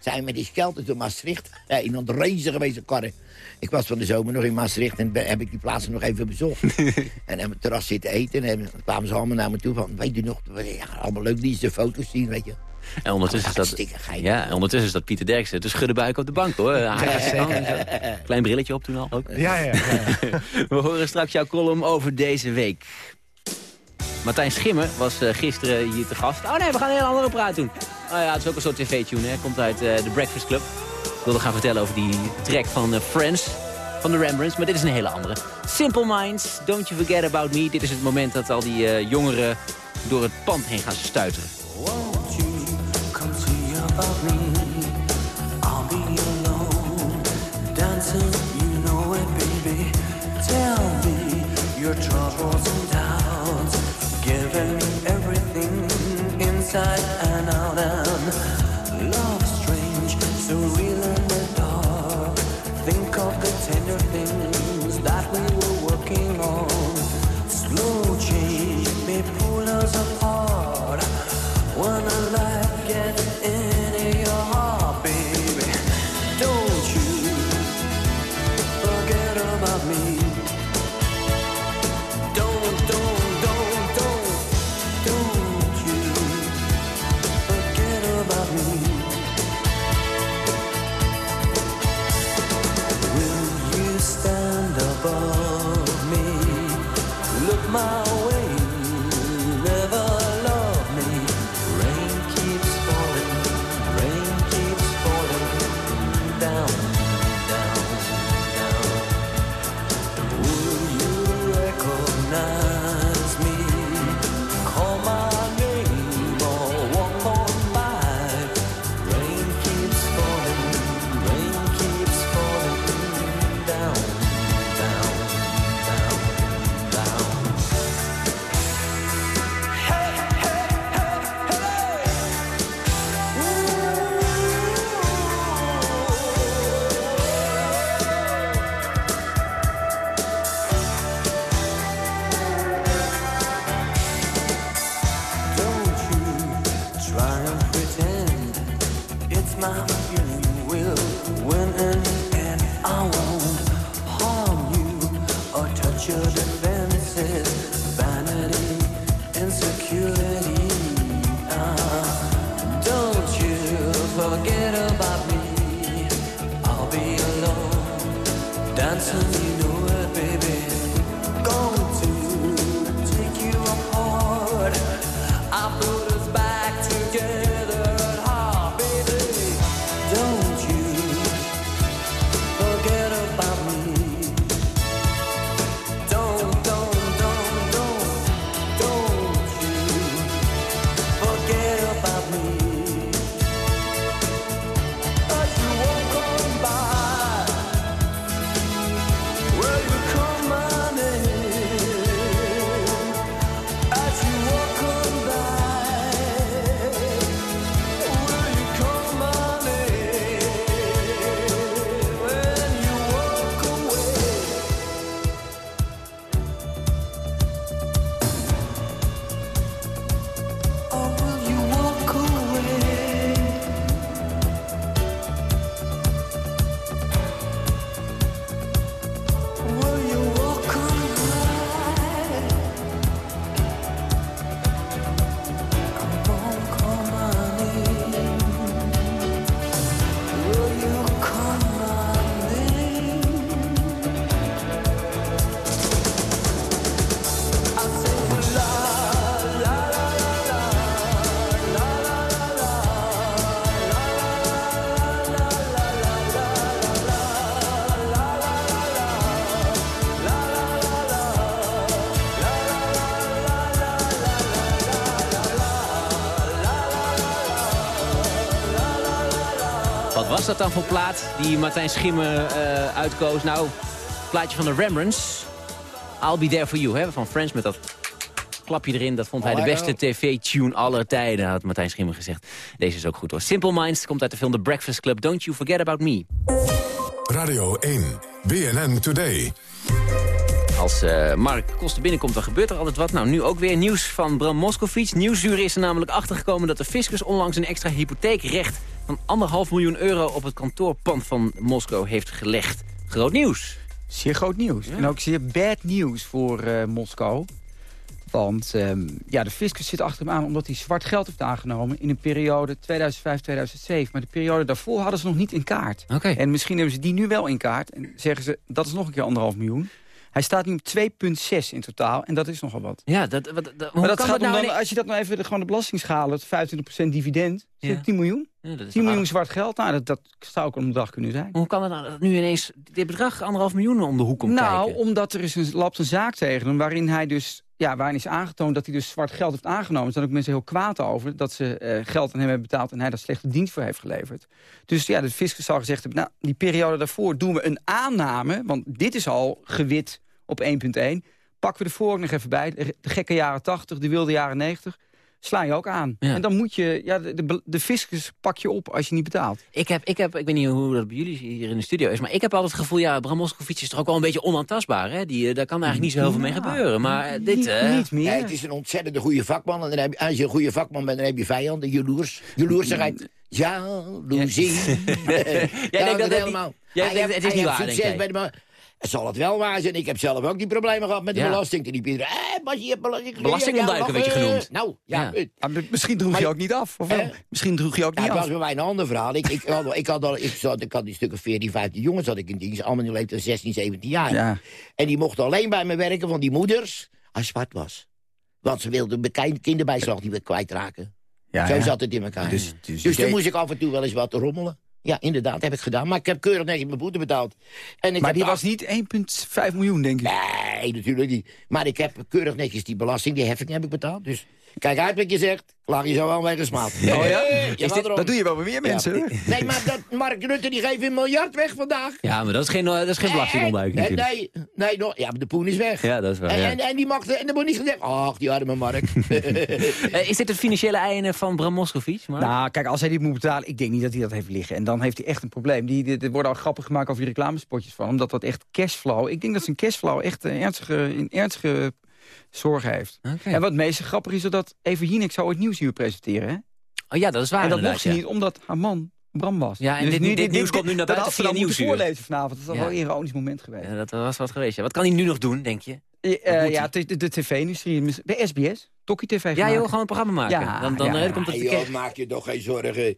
zijn met die skelter tot Maastricht. Ja, iemand reizen geweest op karren. Ik was van de zomer nog in Maastricht en heb ik die plaatsen nog even bezocht. en hebben het terras zitten eten. En dan kwamen ze allemaal naar me toe van, weet u nog, ja, allemaal leuk die ze foto's zien, weet je. En ondertussen, is dat, ja, en ondertussen is dat Pieter Derksen. De schudde buik op de bank, hoor. Klein brilletje op toen al ook. Ja, ja, ja. We horen straks jouw column over deze week. Martijn Schimmer was uh, gisteren hier te gast. Oh nee, we gaan een heel andere praat doen. Oh ja, het is ook een soort tv-tune, hè. Komt uit uh, The Breakfast Club. Ik wilde gaan vertellen over die track van uh, Friends, van de Rembrandts. Maar dit is een hele andere. Simple Minds, Don't You Forget About Me. Dit is het moment dat al die jongeren door het pand heen gaan stuiteren. Won't you come see about me? I'll be alone, dancing, you know it, baby. Tell me your troubles inside and out and love strange, so real in the dark. Think of the tender things your defenses, was dat dan voor plaat die Martijn Schimmer eh, uitkoos? Nou, plaatje van de Rembrandts. I'll Be There For You, hè, van Friends met dat klapje erin. Dat vond hij de beste tv-tune aller tijden, had Martijn Schimmer gezegd. Deze is ook goed hoor. Simple Minds komt uit de film The Breakfast Club. Don't You Forget About Me. Radio 1, BNN Today. Als eh, Mark Koster binnenkomt, dan gebeurt er altijd wat. Nou, nu ook weer nieuws van Bram Moskowitz. Nieuwsuur is er namelijk achtergekomen dat de fiscus onlangs een extra hypotheekrecht van anderhalf miljoen euro op het kantoorpand van Moskou heeft gelegd. Groot nieuws. Zeer groot nieuws. En ook zeer bad nieuws voor eh, Moskou. Want ehm, ja, de fiscus zit achter hem aan omdat hij zwart geld heeft aangenomen... in een periode 2005-2007. Maar de periode daarvoor hadden ze nog niet in kaart. En misschien hebben ze die nu wel in kaart. En zeggen ze, dat is nog een keer anderhalf miljoen. Hij staat nu op 2,6 in totaal. En dat is nogal wat. Ja, dat, wat, dat, maar dat gaat nou dan, als je dat nou even de, gewoon de belastingschalen... het 25% dividend, zit Ja. 10 miljoen. Ja, dat is 10 miljoen aardig. zwart geld, nou, dat, dat zou ook een dag kunnen zijn. Hoe kan het nou dat nu ineens dit bedrag anderhalf miljoen om de hoek komt nou, kijken? omdat er is een, loopt een zaak tegen hem waarin hij dus... Ja, waarin is aangetoond dat hij dus zwart geld heeft aangenomen. Er zijn ook mensen heel kwaad over dat ze eh, geld aan hem hebben betaald... en hij daar slechte dienst voor heeft geleverd. Dus ja, de fiscus zal gezegd hebben... nou, die periode daarvoor doen we een aanname... want dit is al gewit op 1.1. Pakken we de ook nog even bij. De gekke jaren 80, de wilde jaren 90... sla je ook aan. En dan moet je... Ja, de, de, de fiscus pak je op als je niet betaalt. Ik, heb, ik, heb, ik weet niet hoe dat bij jullie hier in de studio is... maar ik heb altijd het gevoel, ja, Bram Moskowitz is toch ook wel een beetje onaantastbaar. Hè? Die, eh, daar kan eigenlijk niet zo heel veel mee gebeuren. Maar eh, dit... eh, Ja, het is een ontzettende goede vakman. En dan heb je, als je een goede vakman bent, dan heb je vijanden. Jaloers. Jaloersigheid. Jaloezie. Jij denkt dat het niet- jij denkt het is niet waar, succes bij de Het zal het wel waar zijn. Ik heb zelf ook die problemen gehad met de Ja. belasting. Toen riep iedereen, eh, maar je hebt belasting Belastingontduiker werd je genoemd. Nou, ja. Ah, maar misschien droeg je ook niet af, of wel? Misschien droeg je ook ja, niet het was af. bij mij een ander verhaal. Ik, ik, had, ik, had al, ik, zat, ik had die stukken 14, 15 jongens had ik in dienst. Allemaal in de leeftijd 16, 17 jaar. Ja. En die mochten alleen bij me werken van die moeders als zwart was. Want ze wilden de kind- kinderbijslag niet meer kwijtraken. Ja, Zo ja. zat het in elkaar. Dus- Dus, dus moest ik af en toe wel eens wat rommelen. Ja, inderdaad, heb ik gedaan. Maar ik heb keurig netjes mijn boete betaald. En ik Maar heb die was niet 1,5 miljoen, denk ik. Nee, natuurlijk niet. Maar ik heb keurig netjes die belasting, die heffing heb ik betaald. Dus kijk uit wat je zegt, lag je zo wel weer gesmaald. Oh ja? Nee, dit- dat doe je wel bij meer mensen. Nee, maar dat Mark Rutte die geeft een miljard weg vandaag. Ja, maar dat is geen, eh, dat is geen belastingontduiking Nee, natuurlijk. nee, nee, nog, ja, de poen is weg. Ja, dat is waar, En, ja. en, en die mag, de- en dat wordt niet gezegd. Ach, die arme Mark. Eh, is dit het financiële einde van Bram? Mark? Nou, kijk, als hij dit moet betalen, ik denk niet dat hij dat heeft liggen. En dan heeft hij echt een probleem. Die, die- er worden al grappen gemaakt over die reclamespotjes van. Omdat dat echt cashflow... Ik denk dat zijn cashflow echt een ernstige, een ernstige zorgen heeft. En wat het meeste grappig is dat Eva Jinek zou het nieuwsuur presenteren. Hè? Oh ja, dat is waar En dat mocht ze ja. niet, omdat haar man Bram was. Ja, en Dus dit- dit nieuws komt nu naar dat buiten via moeten Nieuwsuur. voorlezen vanavond. Dat is Ja. wel een ironisch moment geweest. Ja, dat was wat geweest. Ja. Wat kan hij nu nog doen, denk je? Eh, ja, de, de, de tv-industrie, bij SBS, Tokkie TV Ja, gemaakt. joh, gewoon een programma maken. Ja, dan dan ja. eh, komt het te joh, maak je toch geen zorgen.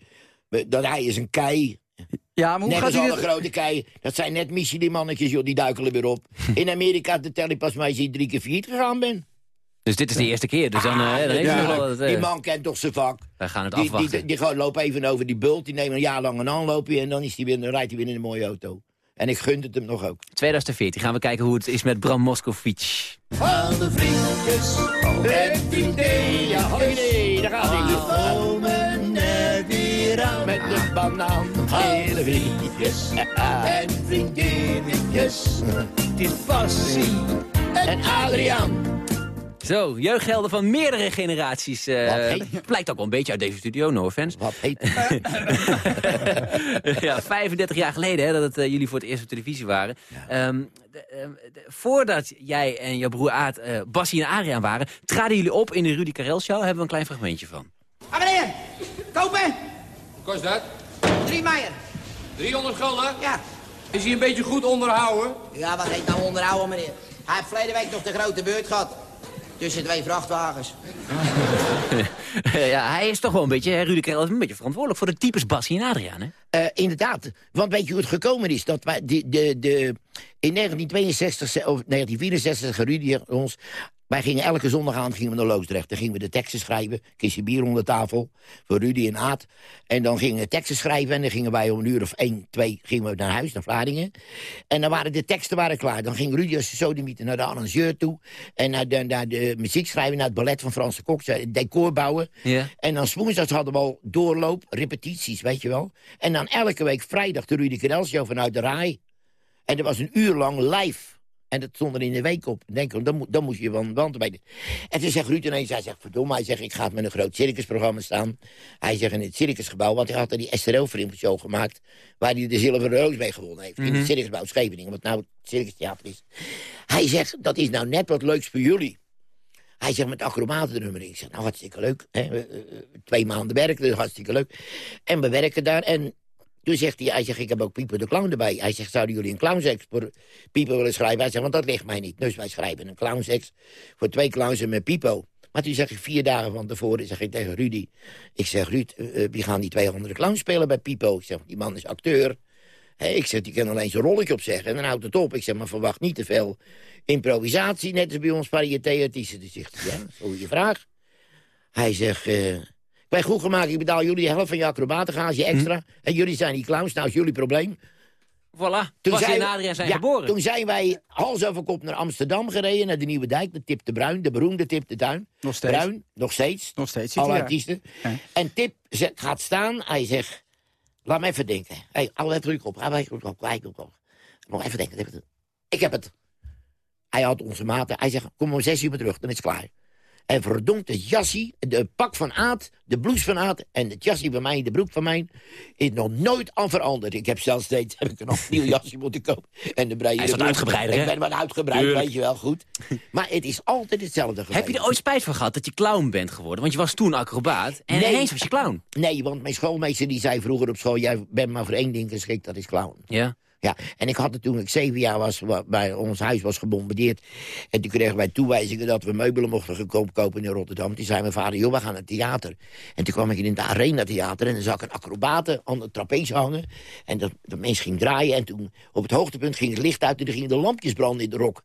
Dat hij is een kei. Ja, maar hoe Net gaat als hij alle dit... grote keien. Dat zijn net Michelin-mannetjes, joh, die duikelen weer op. In Amerika tel ik pas maar als je drie keer failliet gegaan bent. Dus dit is de eerste keer, dus dan, eh, dan heeft Ja, nog wel... eh, die man kent toch zijn vak. Wij gaan het Die, afwachten. die, die, gewoon lopen even over die bult, die nemen een jaar lang een aanloopje... en dan, is die weer, dan rijdt hij weer in een mooie auto. En ik gun het hem nog ook. 2014 gaan we kijken hoe het is met Bram Moskovic. Alle vriendjes en vriendinnen, ja, holiday, daar gaat hij. We komen net weer aan met de banaan. Hele vriendjes en vriendinnetjes. Het is Bassie en Adriaan. Zo, jeugdhelden van meerdere generaties. eh, Wat heet- blijkt ook wel een beetje uit deze studio, no offense. Wat heet ja, 35 jaar geleden hè, dat het, eh, jullie voor het eerst op televisie waren. Ehm, de- ehm, de- voordat jij en jouw broer Aad, eh Bassie en Adriaan waren... traden jullie op in de Rudy Karel Show. Hebben we een klein fragmentje van. Meneer, kopen, Kost dat? Drie meijer. 300 gulden? Ja. Is hij een beetje goed onderhouden? Ja, wat heet nou onderhouden, meneer? Hij heeft verleden week nog de grote beurt gehad. Tussen twee vrachtwagens. ja, hij is toch wel een beetje, hè, is een beetje verantwoordelijk voor de types Bassie en Adriaan. Hè? Eh, inderdaad. Want weet je hoe het gekomen is? Dat wij de, de, de, in 1962 ze- of 1964 Rudy en ons... Wij gingen elke zondagavond gingen we naar Loosdrecht. Dan gingen we de teksten schrijven. Kistje bier onder tafel. Voor Rudy en Aad. En dan gingen we teksten schrijven. En dan gingen wij om een uur of één, twee gingen we naar huis, naar Vlaardingen. En dan waren de teksten waren klaar. Dan ging Rudy als de sodemieter naar de arrangeur toe. En naar de, naar de muziek schrijven, naar het ballet van Franse Kok. Het decor bouwen. En dan woensdags hadden we al doorloop, repetities, weet je wel. En dan elke week vrijdag de Rudy Karel vanuit de RAI. En dat was een uur lang live. En dat stond er in de week op. Denk, dan, moet- dan moest je van want weten. En toen zegt Ruud ineens, hij zegt, verdomme, hij zegt, ik ga met een groot circusprogramma staan. Hij zegt, in het circusgebouw, want hij had er die SRO filmshow gemaakt, waar hij de Zilveren Roos mee gewonnen heeft. In Mhm. het circusgebouw Scheveningen, wat nou het circustheater is. Hij zegt, dat is nou net wat leuks voor jullie. Hij zegt met acrobatennummer. Ik zeg, nou hartstikke leuk. Hè? we, eh, twee maanden werken, dus hartstikke leuk. En we werken daar. En toen zegt hij, hij zegt, ik heb ook Pieper de Clown erbij. Hij zegt, zouden jullie een clownseks voor Pieper willen schrijven? Hij zegt, want dat ligt mij niet. Dus wij schrijven een clownseks voor twee clowns met Pipo. Maar toen zeg ik vier dagen van tevoren zeg ik tegen Rudy... Ik zeg, Ruud, eh, wie gaan die twee andere clowns spelen bij Pipo? Ik zeg, die man is acteur. Ik zeg, die kan alleen zijn rolletje opzeggen en dan houdt het op. Ik zeg, maar verwacht niet te veel improvisatie, net als bij ons variété-artiesten. Dus zegt ja, goede vraag. Hij zegt, eh, ben goed gemaakt, ik betaal jullie de helft van je acrobatengage extra. En jullie zijn die clowns, nou is jullie probleem. Voilà, Bassie en Adriaan zijn ja, geboren. Toen zijn wij hals over kop naar Amsterdam gereden, naar de Nieuwe Dijk, de Tip de Bruin, de beroemde Tip de Duin. Nog steeds. Bruin, nog steeds. Nog steeds Alle artiesten. Ja. En Tip gaat staan, hij zegt, laat me even denken. Hey, hou even druk op, hou even druk op, op. Nog even denken, ik heb het. Hij had onze maten, hij zegt, kom om zes uur terug, dan is het klaar. En verdomd, het jassie, de pak van Aad, de blouse van Aad... en het jassie van mij, de broek van mij... is nog nooit aan veranderd. Ik heb zelfs steeds heb ik een nog nieuw jasje moeten kopen. En de Hij is wat uitgebreider, Ik ben wat uitgebreid, weet je wel, goed. Maar het is altijd hetzelfde geweest. Heb je er ooit spijt van gehad dat je clown bent geworden? Want je was toen acrobaat en Nee. ineens was je clown. Nee, want mijn schoolmeester die zei vroeger op school... jij bent maar voor één ding geschikt, dat is clown. Ja. Ja, en ik had het toen ik zeven jaar was, wa- bij ons huis was gebombardeerd. En toen kregen wij toewijzingen dat we meubelen mochten kopen in Rotterdam. Toen zei mijn vader, joh, we gaan naar het theater. En toen kwam ik in het Arena Theater en dan zag ik een acrobaten aan de trapeze hangen. En dat, dat mens ging draaien en toen op het hoogtepunt ging het licht uit... en er gingen de lampjes branden in de rok.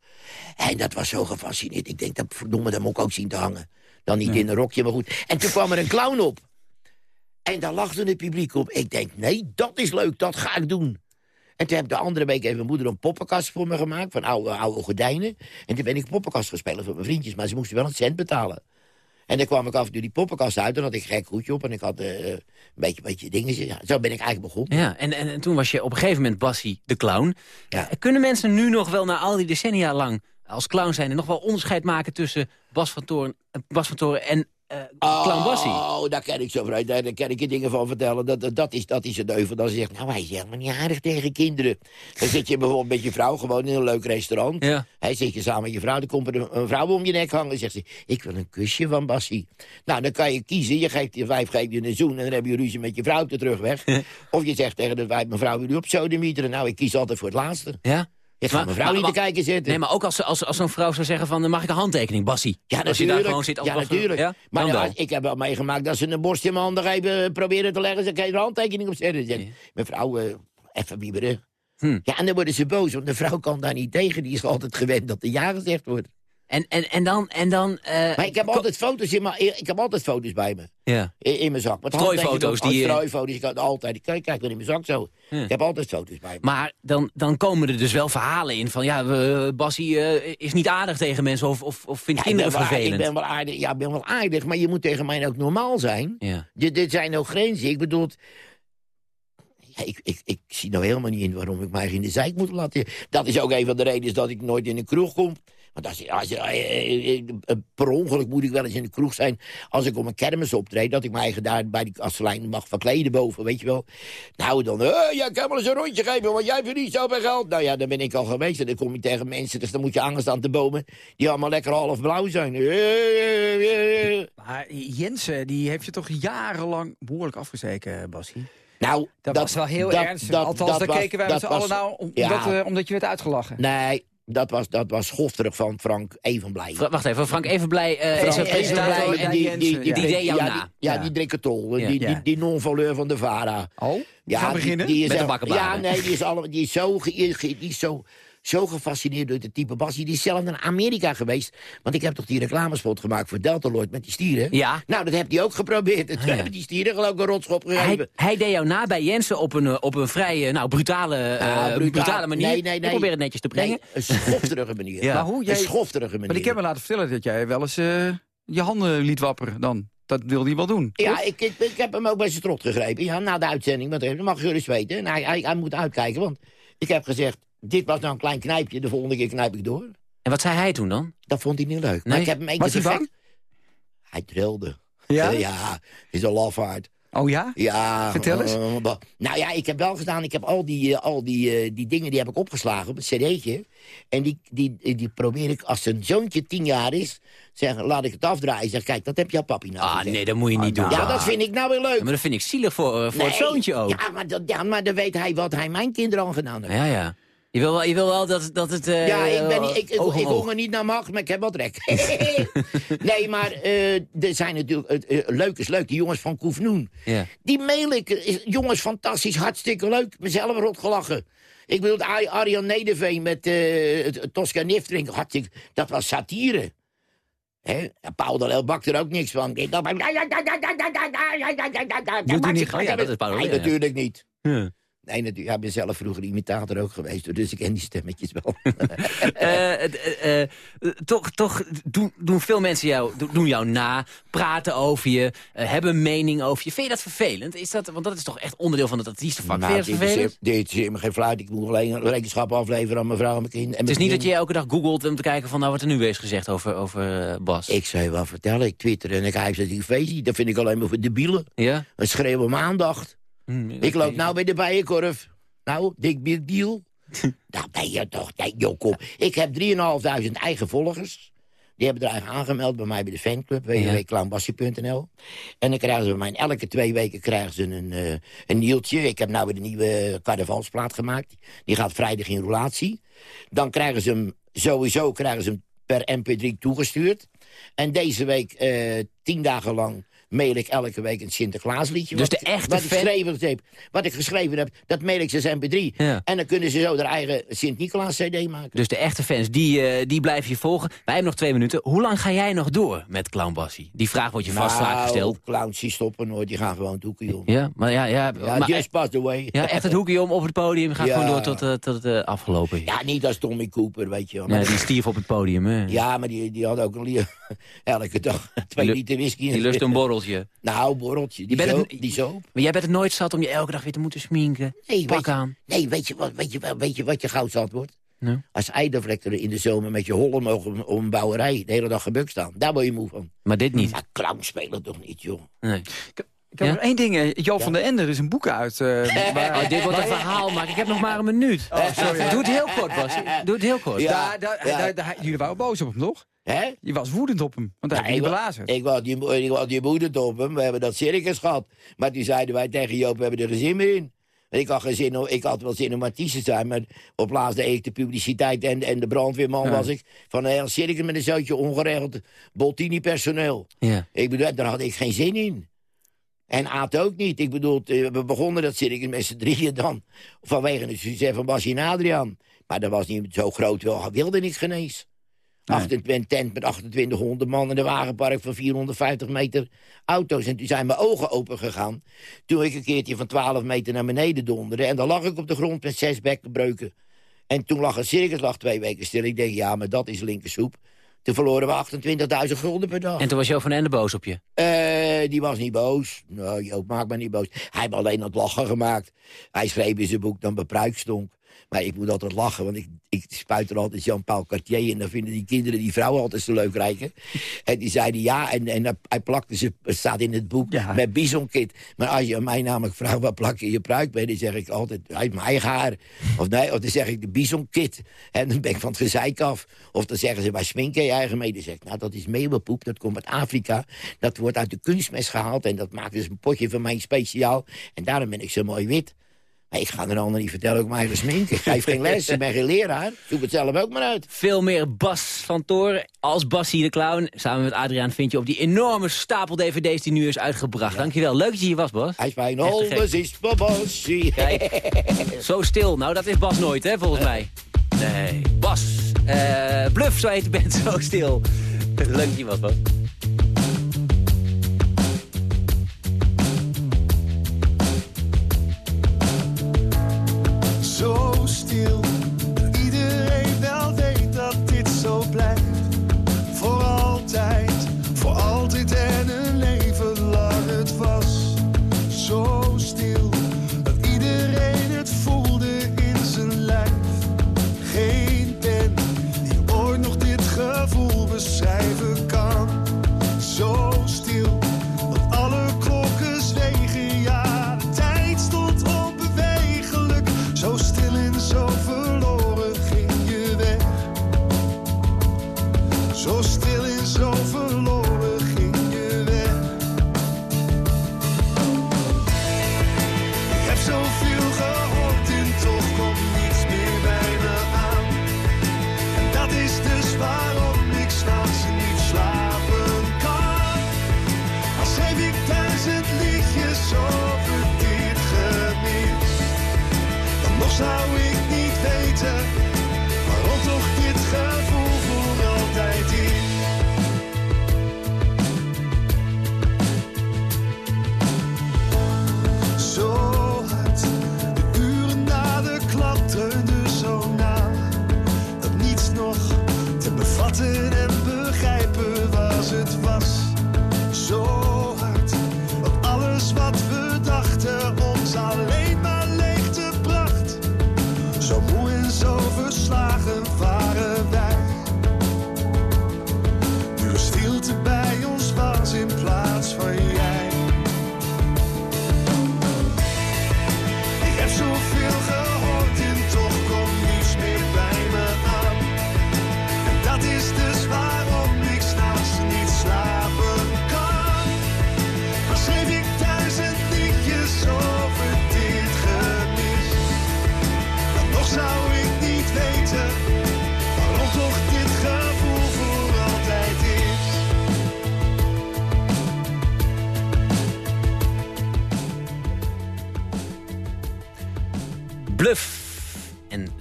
En dat was zo gefascineerd. Ik denk, dat verdomme, dat moet ik ook zien te hangen. Dan niet in een rokje, maar goed. En toen kwam er een clown op. En daar lachte het publiek op. Ik denk, nee, dat is leuk, dat ga ik doen. En toen heb de andere week even mijn moeder een poppenkast voor me gemaakt... van oude, oude gordijnen. En toen ben ik poppenkast gespeeld voor mijn vriendjes... maar ze moesten wel een cent betalen. En dan kwam ik af en toe die poppenkast uit... en had ik een gek hoedje op en ik had eh, een beetje, beetje dingen. Ja, zo ben ik eigenlijk begonnen. Ja, en, en, en toen was je op een gegeven moment Bassie de clown. Eh, Kunnen mensen nu nog wel na al die decennia lang als clown zijn... en nog wel onderscheid maken tussen Bas van Toren, eh, Bas van Toren en Bassie? Oh, daar kan ik zo vooruit. Daar, daar kan ik je dingen van vertellen. Dat, dat, dat is, dat is het euvel. Dan zegt, nou, hij is helemaal niet aardig tegen kinderen. Dan zit je bijvoorbeeld met je vrouw gewoon in een leuk restaurant. Ja. Hij zit je samen met je vrouw. Dan komt er een, een vrouw om je nek hangen. En zegt ze, ik wil een kusje van Bassie. Nou, dan kan je kiezen. Je geeft je vijf geef je een zoen. En dan heb je ruzie met je vrouw op de terugweg. of je zegt tegen de vijf, mevrouw, wil u op sodemieteren? Nou, ik kies altijd voor het laatste. Ja? Je gaat mevrouw niet te kijken zitten. Nee, maar ook als, als, als zo'n vrouw zou zeggen van... mag ik een handtekening, Bassie? Ja, als je natuurlijk. daar gewoon zit ja, natuurlijk. Ja? Maar Dan ja, wel. ik heb wel meegemaakt dat ze een borst in mijn handen even proberen te leggen. Ze kreeg er handtekening op zetten. Mevrouw, eh, even wieberen. Hm. Ja, en dan worden ze boos, want de vrouw kan daar niet tegen. Die is altijd gewend dat er ja gezegd wordt. En, en, en dan... En dan eh, Maar ik heb altijd foto's in mijn, ik heb altijd foto's bij me. Ja. In, in mijn zak. Met Strooifoto's handtekeningen, die Strooifoto's, ik had altijd. Ik kijk, kijk in mijn zak zo. Ja. Ik heb altijd foto's bij me. Maar dan, dan komen er dus wel verhalen in van... ja, we- Bassie eh, is niet aardig tegen mensen of, of, of vindt Ja, ik ben kinderen wel aardig, vervelend. Ik ben wel aardig, ja, ik ben wel aardig, maar je moet tegen mij ook normaal zijn. Ja. Dit, dit zijn ook grenzen. Ik bedoel, ja, ik, ik, ik zie nou helemaal niet in waarom ik mij in de zijk moet laten. Dat is ook een van de redenen dat ik nooit in een kroeg kom. Want als, je- als, je- eh, eh, eh, per ongeluk moet ik wel eens in de kroeg zijn... als ik op een kermis optreed, dat ik mij eigen daar bij die kastelein mag verkleden boven, weet je wel. Nou, dan, ja, ik kan wel eens een rondje geven, want jij verdient zoveel geld. Nou ja, dan ben ik al geweest en dan kom je tegen mensen... dus dan moet je angst aan de bomen, die allemaal lekker half blauw zijn. Maar Jensen, die heeft je toch jarenlang behoorlijk afgezeken, Bassie? Nou, Dat, was wel heel dat- ernstig. dat- Althans, dat daar keken wij met z'n allen om- ja. omdat, omdat je werd uitgelachen. Nee, dat was, dat was schofterig van Frank Evenblij. Fra- Wacht even, Frank Evenblij Frank is een presentator die, die, die, die deed jou ja, na. Die, ja, die drinketol. Ja. Die, die, Ja. die non-valeur van de VARA. Oh, ja, gaan beginnen? Die, is Met de echt-. Ja, nee, die is, alle, die is, zo, die is zo, zo gefascineerd door het type Bassie. Die is zelf naar Amerika geweest. Want ik heb toch die reclamespot gemaakt voor Deltaloid met die stieren? Ja. Nou, dat heeft hij ook geprobeerd. En toen ja. hebben die stieren geloof ik een rotschop gegeven. Hij, hij deed jou na bij Jensen op een, eh, op een vrij eh, nou, brutale, eh, Ja, brutaal. brutale manier. Nee, nee, Ik nee. probeer het netjes te brengen. Nee, een schofterige manier. Ja. Maar hoe jij... Een schofterige manier. Maar ik heb me laten vertellen dat jij wel eens eh, je handen liet wapperen dan. Dat wilde hij wel doen. Ja, ik, ik, ik heb hem ook bij zijn trot gegrepen. Ja, na de uitzending. Want dat mag je gerust weten. En hij, hij, hij moet uitkijken. Want ik heb gezegd, dit was nou een klein knijpje. De volgende keer knijp ik door. En wat zei hij toen dan? Dat vond hij niet leuk. Maar Nee? ik heb hem één keer hij trilde. Ja? Ja, is een lafaard. Oh ja? Ja. Vertel eens. eh, nou ja, ik heb wel gedaan. Ik heb al die, eh, al die, eh, die dingen die heb ik opgeslagen op het cd'tje. En die, die, die probeer ik, als zijn zoontje tien jaar is... Zeg, laat ik het afdraaien. Zeg, kijk, dat heb jouw papi nou Ah, gezegd. nee, dat moet je niet doen. Ja, dat vind ik nou weer leuk. Ja, maar dat vind ik zielig voor, voor het zoontje ook. Ja maar, dat, ja, maar dan weet hij wat hij mijn kinderen al gedaan heeft. Ja, ja. Je wil wel, je wil wel dat, dat het... eh, Ja, ik, ben, niet- ik, ik, ik honger niet naar macht, maar ik heb wat trek. nee, maar eh, er zijn natuurlijk... eh, eh, leuk is leuk, die jongens van Koefnoen. Ja. Die mail ik, jongens, fantastisch, hartstikke leuk. Mezelf rot gelachen. Ik bedoel, Ar- Arjan Nederveen met eh, het- Tosca Niftering, hartstikke... Dat was satire. Hè? Paul de Leeuw bakt er ook niks van. Doet hij niet Oh ja, dat is Paul Nee, natuurlijk niet. Ja. Nee, natuurlijk. Ik ben zelf vroeger imitator ook geweest, dus ik ken die stemmetjes wel. Eh, toch toch doen, doen veel mensen jou, do- doen jou na, praten over je, hebben een mening over je. Vind je dat vervelend? Is dat, want dat is toch echt onderdeel van het artiestenvak. Nou, Vind je dat dit vervelend? Dit is me geen fluit. Ik moet alleen rekenschap afleveren aan mijn vrouw en mijn kind. En Het is niet dat je elke dag googelt om te kijken van nou wat er nu is gezegd over, over Bas. Ik zou je wel vertellen, ik twitter en ik heb ze die feestje. Dat vind ik alleen maar voor debielen. Ja? Een schreeuw om aandacht. Hm, Ik loop nou bij de bijenkorf. Nou, dik big deal. nou, ben je toch, nee, joh, kom. Ik heb 3.500 eigen volgers. Die hebben er eigen aangemeld bij mij bij de fanclub, www.clownbassie.nl. En dan krijgen ze bij mij, elke twee weken krijgen ze een, eh een nieltje. Ik heb nou weer een nieuwe carnavalsplaat gemaakt. Die gaat vrijdag in roulatie. Dan krijgen ze hem, sowieso krijgen ze hem per mp3 toegestuurd. En deze week, eh, tien dagen lang, mail ik elke week een Sinterklaasliedje. Dus wat, de echte wat ik, geschreven heb, wat ik geschreven heb, dat mail ik ze als mp3. Ja. En dan kunnen ze zo hun eigen Sint-Nicolaas-cd maken. Dus de echte fans, die, eh, die blijven je volgen. Wij hebben nog twee minuten. Hoe lang ga jij nog door met Clown Bassie? Die vraag wordt je vast vaak gesteld. Nou, clowns die stoppen nooit, die gaan gewoon het hoekje om. Ja, maar ja, ja, Ja, maar, just passed away. ja, echt het hoekje om op het podium. Gaat Ja. gewoon door tot, eh, tot het eh, afgelopen. Ja, niet als Tommy Cooper, weet je wel. Nee, die stierf op het podium. Hè. Ja, maar die, die had ook een elke dag twee liter whisky. Die lust een borreltje. Nou, borreltje. Die, Je bent zo, het- die zo. Maar jij bent het nooit zat om je elke dag weer te moeten sminken. Nee, Pak weet je, aan. nee weet, je, wat, weet, je, weet je wat je goud zat wordt? Nou. Als eidevlekteren in de zomer met je hollen mogen om een bouwerij de hele dag gebukt staan. Daar word je moe van. Maar dit niet. Clown spelen toch niet, joh. Nee. Ik heb Ja? nog één ding. eh, Joop van der Ende, er is een boek uit. eh, waar- Oh, dit wordt een verhaal, maar ik heb nog maar een minuut. Oh, sorry. Doe het heel kort, Bas. Doe het heel kort. Ja. Daar, daar, ja. daar- daar- jullie waren boos op hem, toch? Hè? Je was woedend op hem, want hij Ja, heeft ik, ik was die, ik was die moeder op hem. We hebben dat circus gehad. Maar toen zeiden wij tegen Joop, we hebben er geen zin meer in. En ik had, geen zin, om- ik had wel zin om artiest te zijn, maar op laatst deed ik de publiciteit en, en de brandweerman Ja. was ik. Van een heel circus met een zootje ongeregeld Boltini-personeel. Ja. Ik bedoel, daar had ik geen zin in. En Aad ook niet. Ik bedoel, eh, we begonnen dat circus met z'n drieën dan. Vanwege het succes van Basje en Adriaan. Maar dat was niet zo groot, wel wilde niks genees. Een tent met 2800 man en een wagenpark van 450 meter auto's. En toen zijn mijn ogen open gegaan. Toen ik een keertje van 12 meter naar beneden donderde. En dan lag ik op de grond met zes bekkenbreuken. En toen lag het circus lag twee weken stil. Ik denk, ja, maar dat is linkersoep. Toen verloren we 28.000 gulden per dag. En toen was Joop van Ende boos op je? Eh, die was niet boos. Nou, Joop, maak me niet boos. Hij heeft alleen het lachen gemaakt. Hij schreef in zijn boek dat mijn pruik stonk. Maar ik moet altijd lachen, want ik, ik spuit er altijd Jean-Paul Cartier... en dan vinden die kinderen die vrouwen altijd zo leuk rijken. En die zeiden ja, en, en hij plakte ze, het staat in het boek, met bisonkit. Maar als je aan mij namelijk vraagt, wat plak je je pruik bij... dan zeg ik altijd, uit mijn eigen haar. Of, nee, of dan zeg ik de bisonkit. En dan ben ik van het gezeik af. Of dan zeggen ze, waar sminken je eigen mee? Dan zeg ik, nou, dat is meeuwenpoep, dat komt uit Afrika. Dat wordt uit de kunstmest gehaald... en dat maakt dus een potje van mij speciaal. En daarom ben ik zo mooi wit. Maar ik ga er ander niet vertellen ook mijn sminken. Ik geef geen les, ik ben geen leraar. Doe het zelf ook maar uit. Veel meer Bas van Toren als Bassie de Clown. Samen met Adriaan vind je op die enorme stapel dvd's die nu is uitgebracht. Dankjewel. Leuk dat je hier was, Bas. Hij is fijn. Alles is voor Bassie. Kijk, zo stil. Nou, dat is Bas nooit, hè, volgens mij. Nee. Bas. Uh, bluff, zo heet de band. Zo stil. Leuk dat je was, Bas. Zo stil. Iedereen wel weet dat dit zo blijft.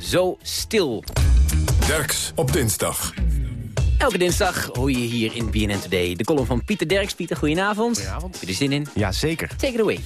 Zo stil. Derks op dinsdag. Elke dinsdag hoor je hier in BNN Today de column van Pieter Derks. Pieter, goedenavond. Goedenavond. Heb je er zin in? Ja, zeker. Take it away.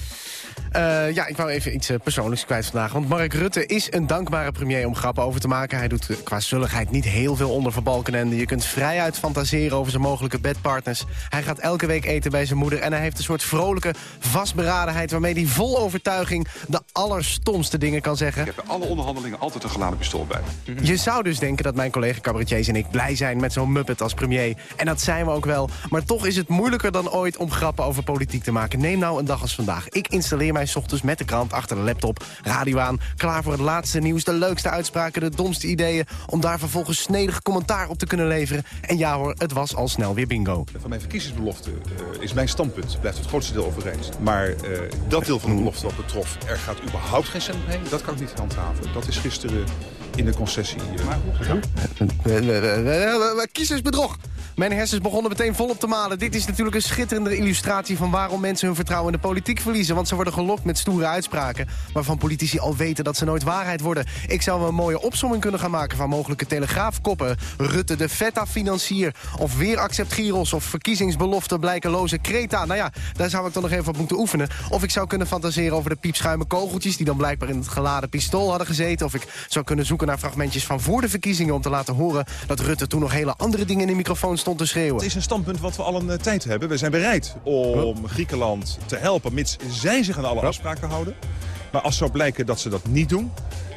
Eh, ja, ik wou even iets eh, persoonlijks kwijt vandaag. Want Mark Rutte is een dankbare premier om grappen over te maken. Hij doet eh, qua zulligheid niet heel veel onder van Balkenende. Je kunt vrijuit fantaseren over zijn mogelijke bedpartners. Hij gaat elke week eten bij zijn moeder. En hij heeft een soort vrolijke vastberadenheid... waarmee hij vol overtuiging de allerstomste dingen kan zeggen. Ik heb bij alle onderhandelingen altijd een geladen pistool bij. Je zou dus denken dat mijn collega cabaretiers en ik blij zijn met zo'n muppet als premier. En dat zijn we ook wel. Maar toch is het moeilijker dan ooit om grappen over politiek te maken. Neem nou een dag als vandaag. Ik installeer mij 's ochtends met de krant achter de laptop, radio aan... klaar voor het laatste nieuws, de leukste uitspraken, de domste ideeën... om daar vervolgens snedig commentaar op te kunnen leveren. En ja hoor, het was al snel weer bingo. Van mijn verkiezingsbelofte eh, is mijn standpunt, blijft het grootste deel overeind. Maar eh, dat deel van de belofte wat betrof, er gaat überhaupt geen cent heen, dat kan ik niet handhaven. Dat is gisteren in de concessie gegaan. Kiezersbedrog. Mijn hersens begonnen meteen volop te malen. Dit is natuurlijk een schitterende illustratie van waarom mensen hun vertrouwen in de politiek verliezen. Want ze worden gelokt met stoere uitspraken... waarvan politici al weten dat ze nooit waarheid worden. Ik zou wel een mooie opsomming kunnen gaan maken van mogelijke telegraafkoppen. Rutte de Vetta-financier. Of weer accept Giros. Of verkiezingsbelofte blijkeloze Kreta. Nou ja, daar zou ik dan nog even op moeten oefenen. Of ik zou kunnen fantaseren over de piepschuime kogeltjes... die dan blijkbaar in het geladen pistool hadden gezeten. Of ik zou kunnen zoeken naar fragmentjes van voor de verkiezingen... om te laten horen dat Rutte toen nog hele andere dingen in de microfoon stond te schreeuwen. Het is een standpunt wat we al een eh, tijd hebben. We zijn bereid om Griekenland te helpen, mits zij zich aan alle afspraken houden. Maar als zou blijken dat ze dat niet doen,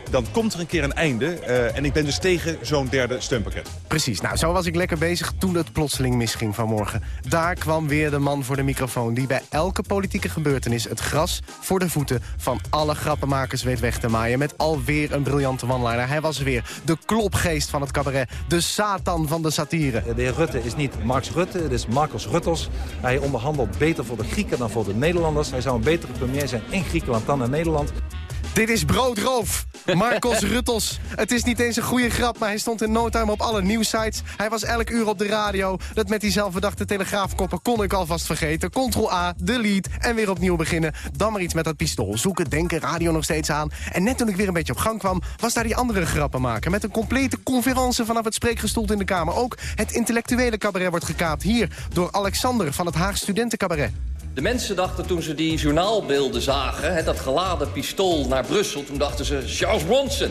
dan komt er een keer een einde. eh, en ik ben dus tegen zo'n derde steunpakket. Precies, nou zo was ik lekker bezig toen het plotseling misging vanmorgen. Daar kwam weer de man voor de microfoon... die bij elke politieke gebeurtenis het gras voor de voeten... van alle grappenmakers weet weg te maaien... met alweer een briljante one-liner. Hij was weer de klopgeest van het cabaret. De Satan van de satire. De heer Rutte is niet Max Rutte, het is Marcos Ruttels. Hij onderhandelt beter voor de Grieken dan voor de Nederlanders. Hij zou een betere premier zijn in Griekenland dan in Nederland. Dit is broodroof. Marcos Ruttels. Het is niet eens een goede grap, maar hij stond in no time op alle nieuwsites. Hij was elk uur op de radio. Dat met die zelfbedachte telegraafkoppen kon ik alvast vergeten. Ctrl-A, delete en weer opnieuw beginnen. Dan maar iets met dat pistool. Zoeken, denken, radio nog steeds aan. En net toen ik weer een beetje op gang kwam, was daar die andere grappen maken. Met een complete conferentie vanaf het spreekgestoelte in de Kamer. Ook het intellectuele cabaret wordt gekaapt. Hier door Alexander van het Haag Studentencabaret. De mensen dachten toen ze die journaalbeelden zagen... Hè, dat geladen pistool naar Brussel... toen dachten ze Charles Bronson,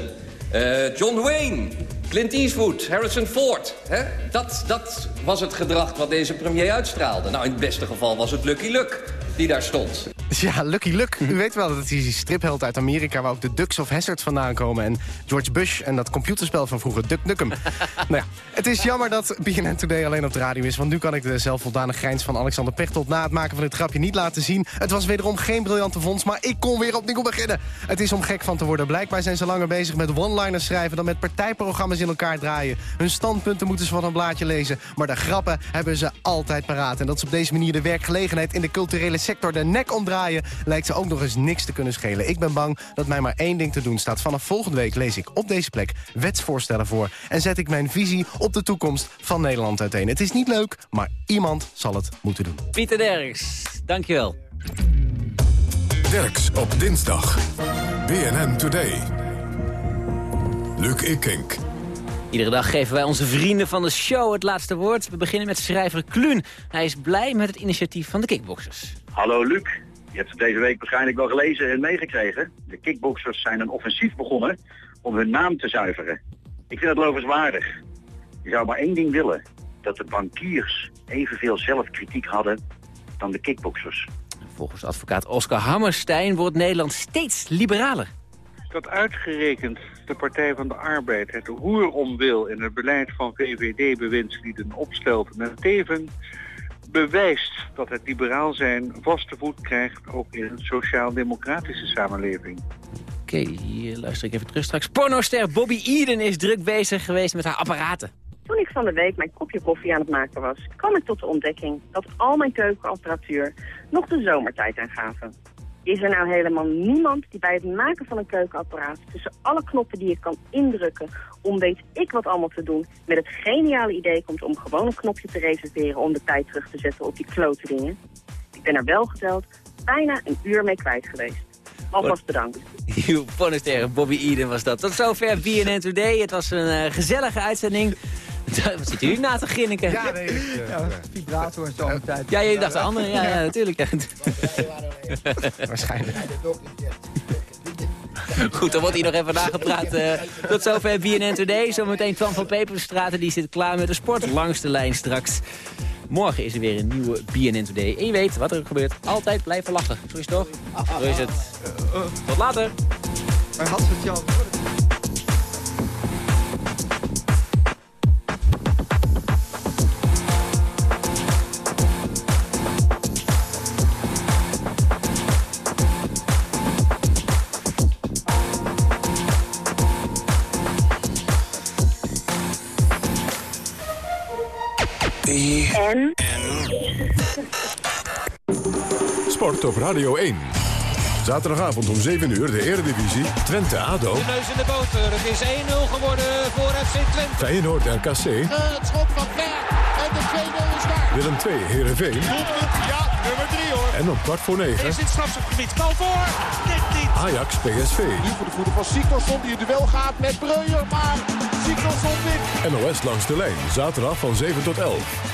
eh, John Wayne... Clint Eastwood, Harrison Ford. Hè? Dat, dat was het gedrag wat deze premier uitstraalde. Nou, in het beste geval was het Lucky Luke die daar stond. Ja, Lucky Luke. U weet wel dat hij die stripheld uit Amerika... waar ook de Ducks of Hazzard vandaan komen. En George Bush en dat computerspel van vroeger, Duck Nukem. nou ja, het is jammer dat BNN Today alleen op de radio is... want nu kan ik de zelfvoldane grijns van Alexander Pechtold... na het maken van dit grapje niet laten zien. Het was wederom geen briljante vondst, maar ik kon weer opnieuw beginnen. Het is om gek van te worden. Blijkbaar zijn ze langer bezig met one-liners schrijven... dan met partijprogramma's in elkaar draaien. Hun standpunten moeten ze van een blaadje lezen. Maar de grappen hebben ze altijd paraat. En dat ze op deze manier de werkgelegenheid in de culturele sector de nek omdraaien... lijkt ze ook nog eens niks te kunnen schelen. Ik ben bang dat mij maar één ding te doen staat. Vanaf volgende week lees ik op deze plek wetsvoorstellen voor... en zet ik mijn visie op de toekomst van Nederland uiteen. Het is niet leuk, maar iemand zal het moeten doen. Pieter Derks, dankjewel. Derks op dinsdag. BNN Today. Luc Ikink. Iedere dag geven wij onze vrienden van de show het laatste woord. We beginnen met schrijver Kluun. Hij is blij met het initiatief van de kickboxers. Hallo Luc, je hebt het deze week waarschijnlijk wel gelezen en meegekregen. De kickboxers zijn een offensief begonnen om hun naam te zuiveren. Ik vind het lovenswaardig. Je zou maar één ding willen, dat de bankiers evenveel zelfkritiek hadden dan de kickboxers. Volgens advocaat Oscar Hammerstein wordt Nederland steeds liberaler. dat uitgerekend de Partij van de Arbeid het roer om wil in het beleid van VVD-bewindslieden opstelt en tevens bewijst dat het liberaal zijn vaste voet krijgt ook in een sociaal-democratische samenleving. Oké, hier luister ik even terug straks. Pornoster Bobby Eden is druk bezig geweest met haar apparaten. Toen ik van de week mijn kopje koffie aan het maken was, kwam ik tot de ontdekking dat al mijn keukenapparatuur nog de zomertijd aangaven. Is er nou helemaal niemand die bij het maken van een keukenapparaat tussen alle knoppen die je kan indrukken om weet ik wat allemaal te doen, met het geniale idee komt om gewoon een knopje te reserveren om de tijd terug te zetten op die klote dingen? Ik ben er wel geteld bijna een uur mee kwijt geweest. Alvast bedankt. Pornoster Bobby Eden was dat. Tot zover BNN Today. Het was een eh, gezellige uitzending. Wat zit u na te grinniken? Ja, nee, ik, eh, ja, vibrator en zomertijd. Ja, je dacht de andere. Ja, ja natuurlijk. Ja. Waarschijnlijk. Goed, dan wordt hier nog even nagepraat. eh tot zover BNN Today. Zometeen Twan van Peperstraten, die zit klaar met de sport langs de lijn straks. Morgen is er weer een nieuwe BNN Today. En je weet wat er gebeurt. Altijd blijven lachen. Zo is het toch? Zo is het. Tot later. Maar had het jou... En? Sport op Radio 1. Zaterdagavond om 7 uur de Eredivisie. Twente-Ado. De neus in de boter. Het is 1-0 geworden voor FC Twente. Feyenoord-RKC. Het schot van Ver. En de 2-0 is daar. Willem 2, Heerenveen. Doelpunt, ja, nummer 3 hoor. En om kwart voor negen. Is dit strafschopgebied? Bal voor. Net niet. Ajax PSV. Nu voor de voeten van Siktorsson die het duel gaat met Breuer. Maar Siktorsson wint. NOS langs de lijn. Zaterdag van 7 tot 11.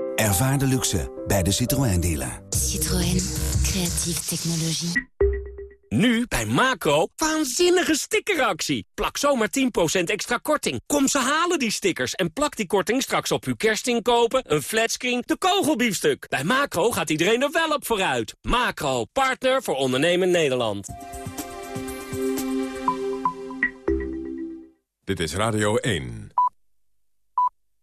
Ervaar de luxe bij de Citroën dealer. Citroën, creatieve technologie. Nu bij Macro, waanzinnige stickeractie. Plak zomaar 10% extra korting. Kom ze halen die stickers en plak die korting straks op uw kerstinkopen, een flatscreen, de kogelbiefstuk. Bij Macro gaat iedereen er wel op vooruit. Macro, partner voor ondernemen Nederland. Dit is Radio 1.